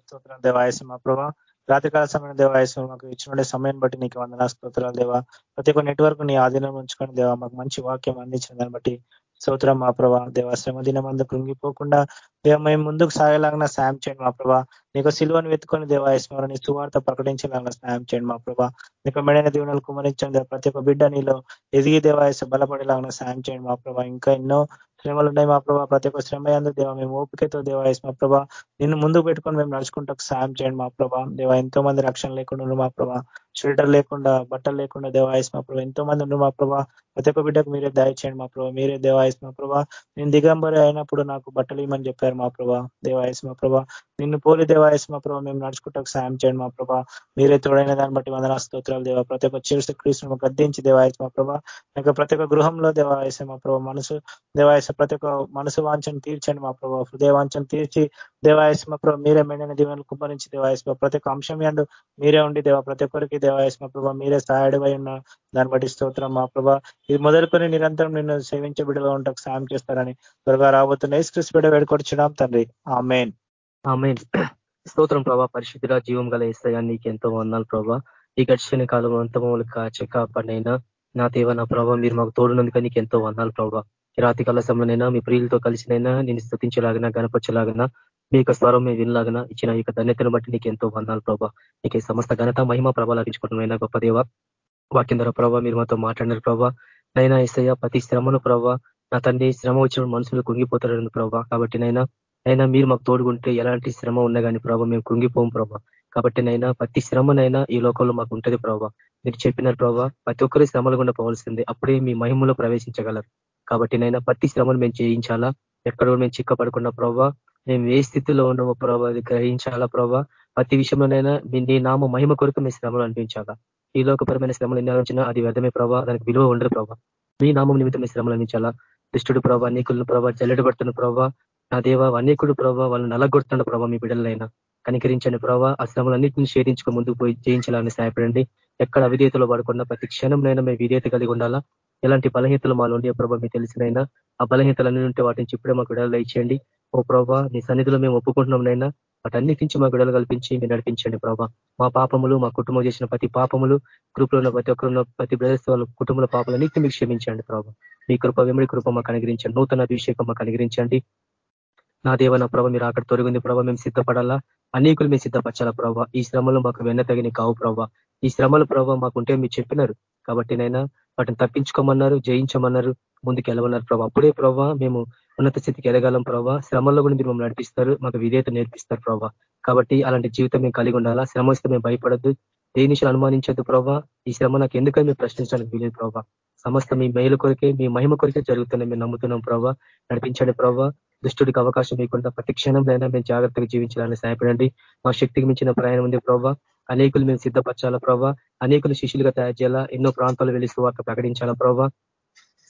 స్తోత్రం దేవాయసం ప్రభా రాత్రికాల సమయం దేవాయసం మాకు ఇచ్చిన సమయం బట్టి నీకు వందన స్తోత్రాలు దేవా. ప్రతి ఒక్క నెట్వర్క్ నీ ఆధీనం ఉంచుకొని దేవా మాకు మంచి వాక్యం అందించిన దాన్ని బట్టి స్తోత్రం మా ప్రభా. దేవా శ్రమ దినం అందు కృంగిపోకుండా దేవ మేము ముందుకు సాగేలాగిన సాయం చేయండి మా ప్రభా. నీకు సిలువను వెతుకొని దేవాయస్మరణ నీ సువార్త ప్రకటించేలాగా సాయం చేయండి మా ప్రభా. నీకు మెడైన దీవెనలు కుమరించండి ప్రతి ఒక్క బిడ్డ నీలో ఎదిగి దేవాయస బలపడేలాగా సాయం చేయండి మా ప్రభా. ఇంకా ఎన్నో శ్రమలు ఉన్నాయి మా ప్రభా ప్రతి ఒక్క శ్రమ ఎందుకు దేవా మేము ఓపికతో దేవాయస్ మా ప్రభా నిన్ను ముందు పెట్టుకొని మేము నడుచుకుంటూ సాయం చేయండి మా ప్రభా దేవా ఎంతో మంది రక్షణ లేకుండా మా ప్రభా షెల్టర్ లేకుండా బట్టలు లేకుండా దేవాయస్ మా ప్రభా ఎంతో మంది ఉన్నారు మా ప్రభా ప్రతి ఒక్క బిడ్డకు మీరే దయచేయండి మా ప్రభా మీరే దేవాయస్ మా ప్రభా నేను దిగంబరి అయినప్పుడు నాకు బట్టలు ఇవ్వమని చెప్పారు మా ప్రభా దేవాయస్ మా ప్రభా నిన్ను పోలి దేవాయస్ మా ప్రభా మేము నడుచుకుంటూ సాయం చేయండి మా ప్రభా మీరే తోడైన దాన్ని బట్టి వందన స్తోత్రాలు దేవా ప్రతి ఒక్క చిరుసు క్రీస్తును గద్దించి దేవాయస్ మా ప్రభా ఇంకా ప్రతి ఒక్క గృహంలో దేవాయస మా ప్రభా మనసు దేవాయస ప్రతి ఒక్క మనసు వాంఛను తీర్చండి మా ప్రభావ హృదయ వాంఛను తీర్చి దేవాయస్మ ప్రభావ మీరే మెండిన దీవెనలు కుమ్మరించి దేవాయస్మ ప్రతి ఒక్క అంశం ఎందు మీరే ఉండి దేవ ప్రతి ఒక్కరికి దేవాయస్మ ప్రభావ మీరే సహాయుడివై ఉన్న దాన్ని బట్టి స్తోత్రం మా ప్రభా. ఇది మొదలుకొని నిరంతరం నిన్ను సేవించే బిడ్డగా ఉంటాకు సాయం చేస్తారని త్వరగా రాబోతున్న ఏసుక్రీస్ బిడ్డ వేడుకొచ్చున్నాం తండ్రి. ఆ మెయిన్ స్తోత్రం ప్రభా. పరిశుద్ధిగా జీవం గల ఇస్తాయా నీకు ఎంతో వందాలు ప్రభా. ఈ గడిచిన కాలం అంత మమ్మల్ని కాచి కాపాడినైనా నా దేవ నా ప్రభావ మీరు మాకు తోడునందుక నీకు ఎంతో వందాలు ప్రభావ రాతి కాల సమయంలోనైనా మీ ప్రియులతో కలిసినైనా నేను స్థుతించలాగినా గణపరచలాగినా మీ యొక్క స్వరం మేము వినలాగినా ఇచ్చిన యొక్క ధన్యతను బట్టి నీకు ఎంతో వందాలు ప్రభావ నీకు సమస్త ఘనత మహిమ ప్రభావ లభించుకుంటున్నాయినా గొప్ప దేవ. వాక్యం ద్వారా ప్రభావ మీరు మాతో మాట్లాడినారు ప్రభావ నైనా ఇసయ్య ప్రతి శ్రమను ప్రభావ నా తండ్రి శ్రమ వచ్చిన మనుషులు కుంగిపోతారు ప్రభావ కాబట్టి నైనా అయినా మీరు మాకు తోడుకుంటే ఎలాంటి శ్రమ ఉన్నా కానీ ప్రభావ మేము కృంగిపోం ప్రభావ కాబట్టి నైనా ప్రతి శ్రమనైనా ఈ లోకంలో మాకు ఉంటుంది ప్రభావ మీరు చెప్పినారు ప్రభావ ప్రతి ఒక్కరి శ్రమలు గుండా పోవాల్సిందే. అప్పుడే మీ మహిమలో ప్రవేశించగలరు. కాబట్టి నైనా ప్రతి శ్రమను మేము చేయించాలా? ఎక్కడ మేము చిక్కపడకుండా ప్రభావ మేము ఏ స్థితిలో ఉన్నామో ప్రభావ అది గ్రహించాలా ప్రభావ ప్రతి విషయంలోనైనా నీ నామ మహిమ కొరకు మీ శ్రమలు అనిపించాలా? ఈ లోకపరమైన శ్రమలు ఎన్ని అది వ్యర్థమే ప్రభావ దానికి విలువ ఉండదు ప్రభావ మీ నామం నిమిత్తం మీ శ్రమలు అందించాలా దుష్టుడు ప్రభావ నీకులను ప్రభావ జల్లెడబడుతున్న ప్రభావ నా దేవ అనేకుడు ప్రభావ వాళ్ళు నలగొడుతున్న ప్రభావ మీ బిడ్డలైనా కనికరించండి ప్రభావ ఆ శ్రమలన్నింటిని షేరించుకో ముందుకు పోయి జయించాలని సహాయపడండి. ఎక్కడ అవిధేతలో పడకుండా ప్రతి క్షణంలోనైనా మేము విధేయత కలిగి ఉండాలా? ఎలాంటి బలహీతలు మాలో ఉండే ప్రభావ మీకు తెలిసినైనా ఆ బలహీతలన్నీ ఉంటే వాటి నుంచి ఇప్పుడే మాకు విడుదల ఇచ్చేయండి ఓ ప్రభావ నీ సన్నిధిలో మేము ఒప్పుకుంటున్నాం నైనా వాటన్నిటించి మాకు విడుదల కల్పించి మీరు నడిపించండి ప్రభావ మా పాపములు మా కుటుంబం చేసిన ప్రతి పాపములు గ్రూప్లో ఉన్న ప్రతి ఒక్కరున్న ప్రతి బ్రదర్స్ వాళ్ళ కుటుంబ పాపలన్నింటినీ మీకు క్షమించండి ప్రభావ మీ కృప వెంబడి కృప మాకు అనుగ్రించండి నూతన అభిషేకం మాకు అనుగ్రించండి నా దేవ నా ప్రభ మీరు అక్కడ తొలగింది ప్రభావ మేము సిద్ధపడాలా? అనేకులు మీరు సిద్ధపరచాల ప్రభావ ఈ శ్రమలు మాకు వెన్న తగిన కావు ప్రభావ ఈ శ్రమలు ప్రభావ మాకుంటే మీరు చెప్పినారు. కాబట్టి నైనా వాటిని తప్పించుకోమన్నారు జయించమన్నారు ముందుకు వెళ్ళమన్నారు ప్రభావ అప్పుడే ప్రభావ మేము ఉన్నత స్థితికి ఎదగాలం ప్రభావ శ్రమల్లో కూడా మీరు మమ్మల్ని నడిపిస్తారు మాకు విధేయత నేర్పిస్తారు ప్రభావ కాబట్టి అలాంటి జీవితం మేము కలిగి ఉండాలా? శ్రమ వస్తే మేము భయపడద్దు. దేని అనుమానించద్దు ప్రభావ ఈ శ్రమ నాకు ఎందుకని మేము ప్రశ్నించడానికి వీలేదు ప్రభావ సమస్త మీ మేలు కొరకే మీ మహిమ కొరికే జరుగుతున్నాయి. మేము నమ్ముతున్నాం ప్రభావ నడిపించండి ప్రభావ దుష్టుడికి అవకాశం లేకుండా ప్రతి క్షణంలో మేము జాగ్రత్తగా జీవించాలని సహాయపడండి. మా శక్తికి మించిన ప్రయాణం ఉంది ప్రభావ అనేకులు మేము సిద్ధపరచాలా ప్రభావ అనేకులు శిష్యులుగా తయారు చేయాలా? ఎన్నో ప్రాంతాలు వెళ్ళి సువార్త ప్రకటించాలా ప్రభావ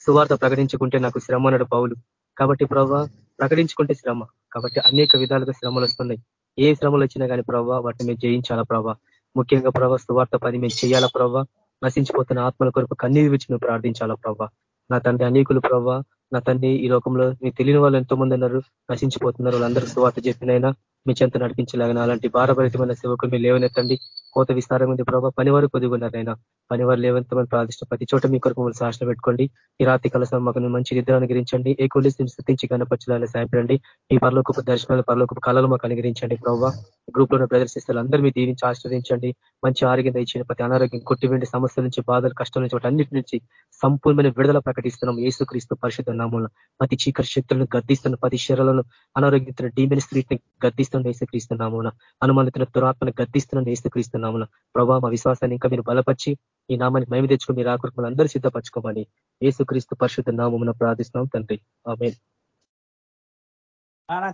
సువార్త ప్రకటించుకుంటే నాకు శ్రమ అన్నాడు పౌలు. కాబట్టి ప్రభావ ప్రకటించుకుంటే శ్రమ. కాబట్టి అనేక విధాలుగా శ్రమలు వస్తున్నాయి. ఏ శ్రమలు వచ్చినా కానీ ప్రభావ వాటిని మేము జయించాలా ప్రభావ ముఖ్యంగా ప్రభావ సువార్త పని మేము చేయాలా ప్రభావ నశించిపోతున్న ఆత్మల కొరకు కన్నీరు విచ్చి మేము ప్రార్థించాలా ప్రభావ నా తండ్రి అనేకులు ప్రభావ నా తండ్రి ఈ లోకంలో నీకు తెలియని వాళ్ళు ఎంతో మంది ఉన్నారు నశించిపోతున్నారు. వాళ్ళందరూ సువార్త చెప్పినైనా మీ చెంత నడిపించలేగిన అలాంటి భారభరితమైన సేవకులు మీరు లేవనెత్తండి. కోత విస్తారం ఉంది ప్రభావ పనివారు కొద్దిగున్నారైనా పనివారు లేవంతమని ప్రార్థిష్ట ప్రతి చోట మీ కొరకు మమ్మల్ని సాహసం పెట్టుకోండి. ఈ రాత్రి కళ మాకు మంచి నిద్ర అనుగరించండి ఏ కొన్ని స్థితించి కనపరచాలని సాయపడండి. ఈ పరలోకపు దర్శనాలు పరలోకపు కళలు మాకు అనుగరించండి ప్రభావ గ్రూప్లో ప్రదర్శిస్తారు అందరూ మీ దీవించి ఆశ్రదించండి మంచి ఆరోగ్యం ఇచ్చిన ప్రతి అనారోగ్యం కొట్టివేండి సమస్యల నుంచి బాధలు కష్టం నుంచి అన్నిటి నుంచి సంపూర్ణమైన విడుదల ప్రకటిస్తున్నాం ఏసుక్రీస్తు పరిశుద్ధ నామంలో ప్రతి చీకటి శక్తులను గద్దిస్తున్న ప్రతి శరీరాలను అనారోగ్యతున్న డీమెన్ స్త్రీని గద్దిస్తున్న ఏసుక్రీస్తున్నామున అనుమానితున్న దురాత్మను గద్దిస్తున్న ఏసుక్రీస్తున్నామున ప్రభావ మా విశ్వాసాన్ని ఇంకా మీరు బలపరిచి ఈ నామాన్ని మేము తెచ్చుకుని మీరు ఆకృతులు అందరూ సిద్ధపరచుకోమని ఏసుక్రీస్తు పరిశుద్ధ నామమున ప్రార్థిస్తున్నాం తండ్రి. ఆమె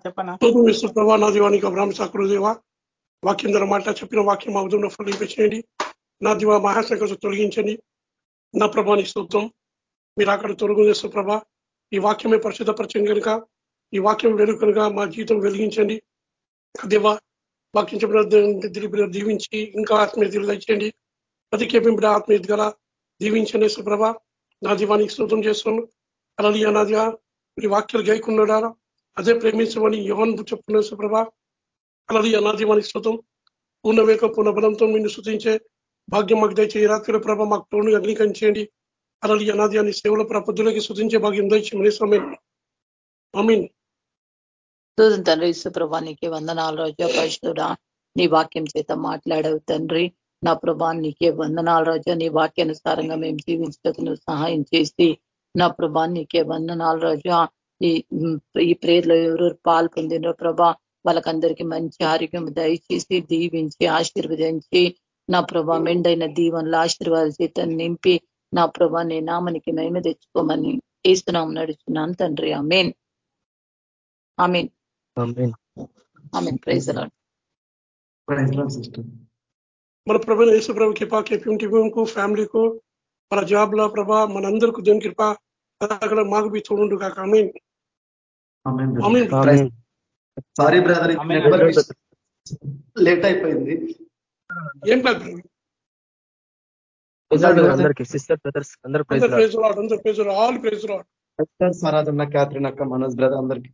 చెప్పనా? ప్రభా నా దీవానికి అబ్రాహ్మ సాకులు దేవా వాక్యం ద్వారా మాట చెప్పిన వాక్యం మా ఫలింపచేయండి నా దివా మహాశంకర తొలగించండి. నా ప్రభానికి స్తోత్రం. మీరు అక్కడ తొలగు చేస్తూ ప్రభా ఈ వాక్యమే పరిశుద్ధపరచండి కనుక ఈ వాక్యం వెలుగు కనుక మా జీవితం వెలిగించండి. దేవా దీవించి ఇంకా ఆత్మీయతలు దయచేయండి. కేపింపిన ఆత్మీయత గల దీవించండి సుప్రభ నా దీవానికి స్తోత్రం చేస్తున్నాను. అలాగే అనాదిగా మీ వాక్యాలు గైకున్నాడా? అదే ప్రేమించమని యోహన్ చెప్తున్న సుప్రభ అలాగే నా దీవానికి స్తోత్రం. పూర్ణ వేక పూర్ణ బలంతో మీరు శృతించే భాగ్యం మాకు దయచేయి. రాత్రి ప్రభ మాకు తోడు అగ్నికరించేయండి. అలాగే అనాది అని సేవల ప్రపద్దులకి శృతించే భాగ్యం దయచేయమని సమయం అమీన్ స్తోత్రం తండ్రి సుప్రభానికి వందనాలు రోజు పరిశుద్ధుడా నీ వాక్యం చేత మాట్లాడవు తండ్రి. నా ప్రభా నీకే వందనాలు రోజు. నీ వాక్యానుసారంగా మేము జీవించటకు నువ్వు సహాయం చేసి నా ప్రభా నీకే వందనాలు రోజు. ఈ ఈ ప్రేర్లో ఎవరు పాల్పొందినో ప్రభా వాళ్ళకందరికీ మంచి ఆరోగ్యం దయచేసి దీవించి ఆశీర్వదించి నా ప్రభా మెండైన దీవెనలు ఆశీర్వాద చేత నింపి నా ప్రభా నీ నామనికి మేమే తెచ్చుకోమని వేస్తున్నాం నడుచున్నాను తండ్రి. Amen amen. మన ప్రభు యేసు ప్రభు కృప కు ఫ్యామిలీకు మన జాబ్లో ప్రభా మనందరికీ దేవుని కృప అక్కడ మాకు బి చూడండు కాక అమీన్ సారీ బ్రదర్ లేట్ అయిపోయింది. ఏం కాదు అందరికి సిస్టర్ బ్రదర్స్ అందరూ ప్రైజ్ ఆల్ ప్రైజ్ క్యాథరిన్ అక్క మనోజ్ బ్రదర్ అందరికి.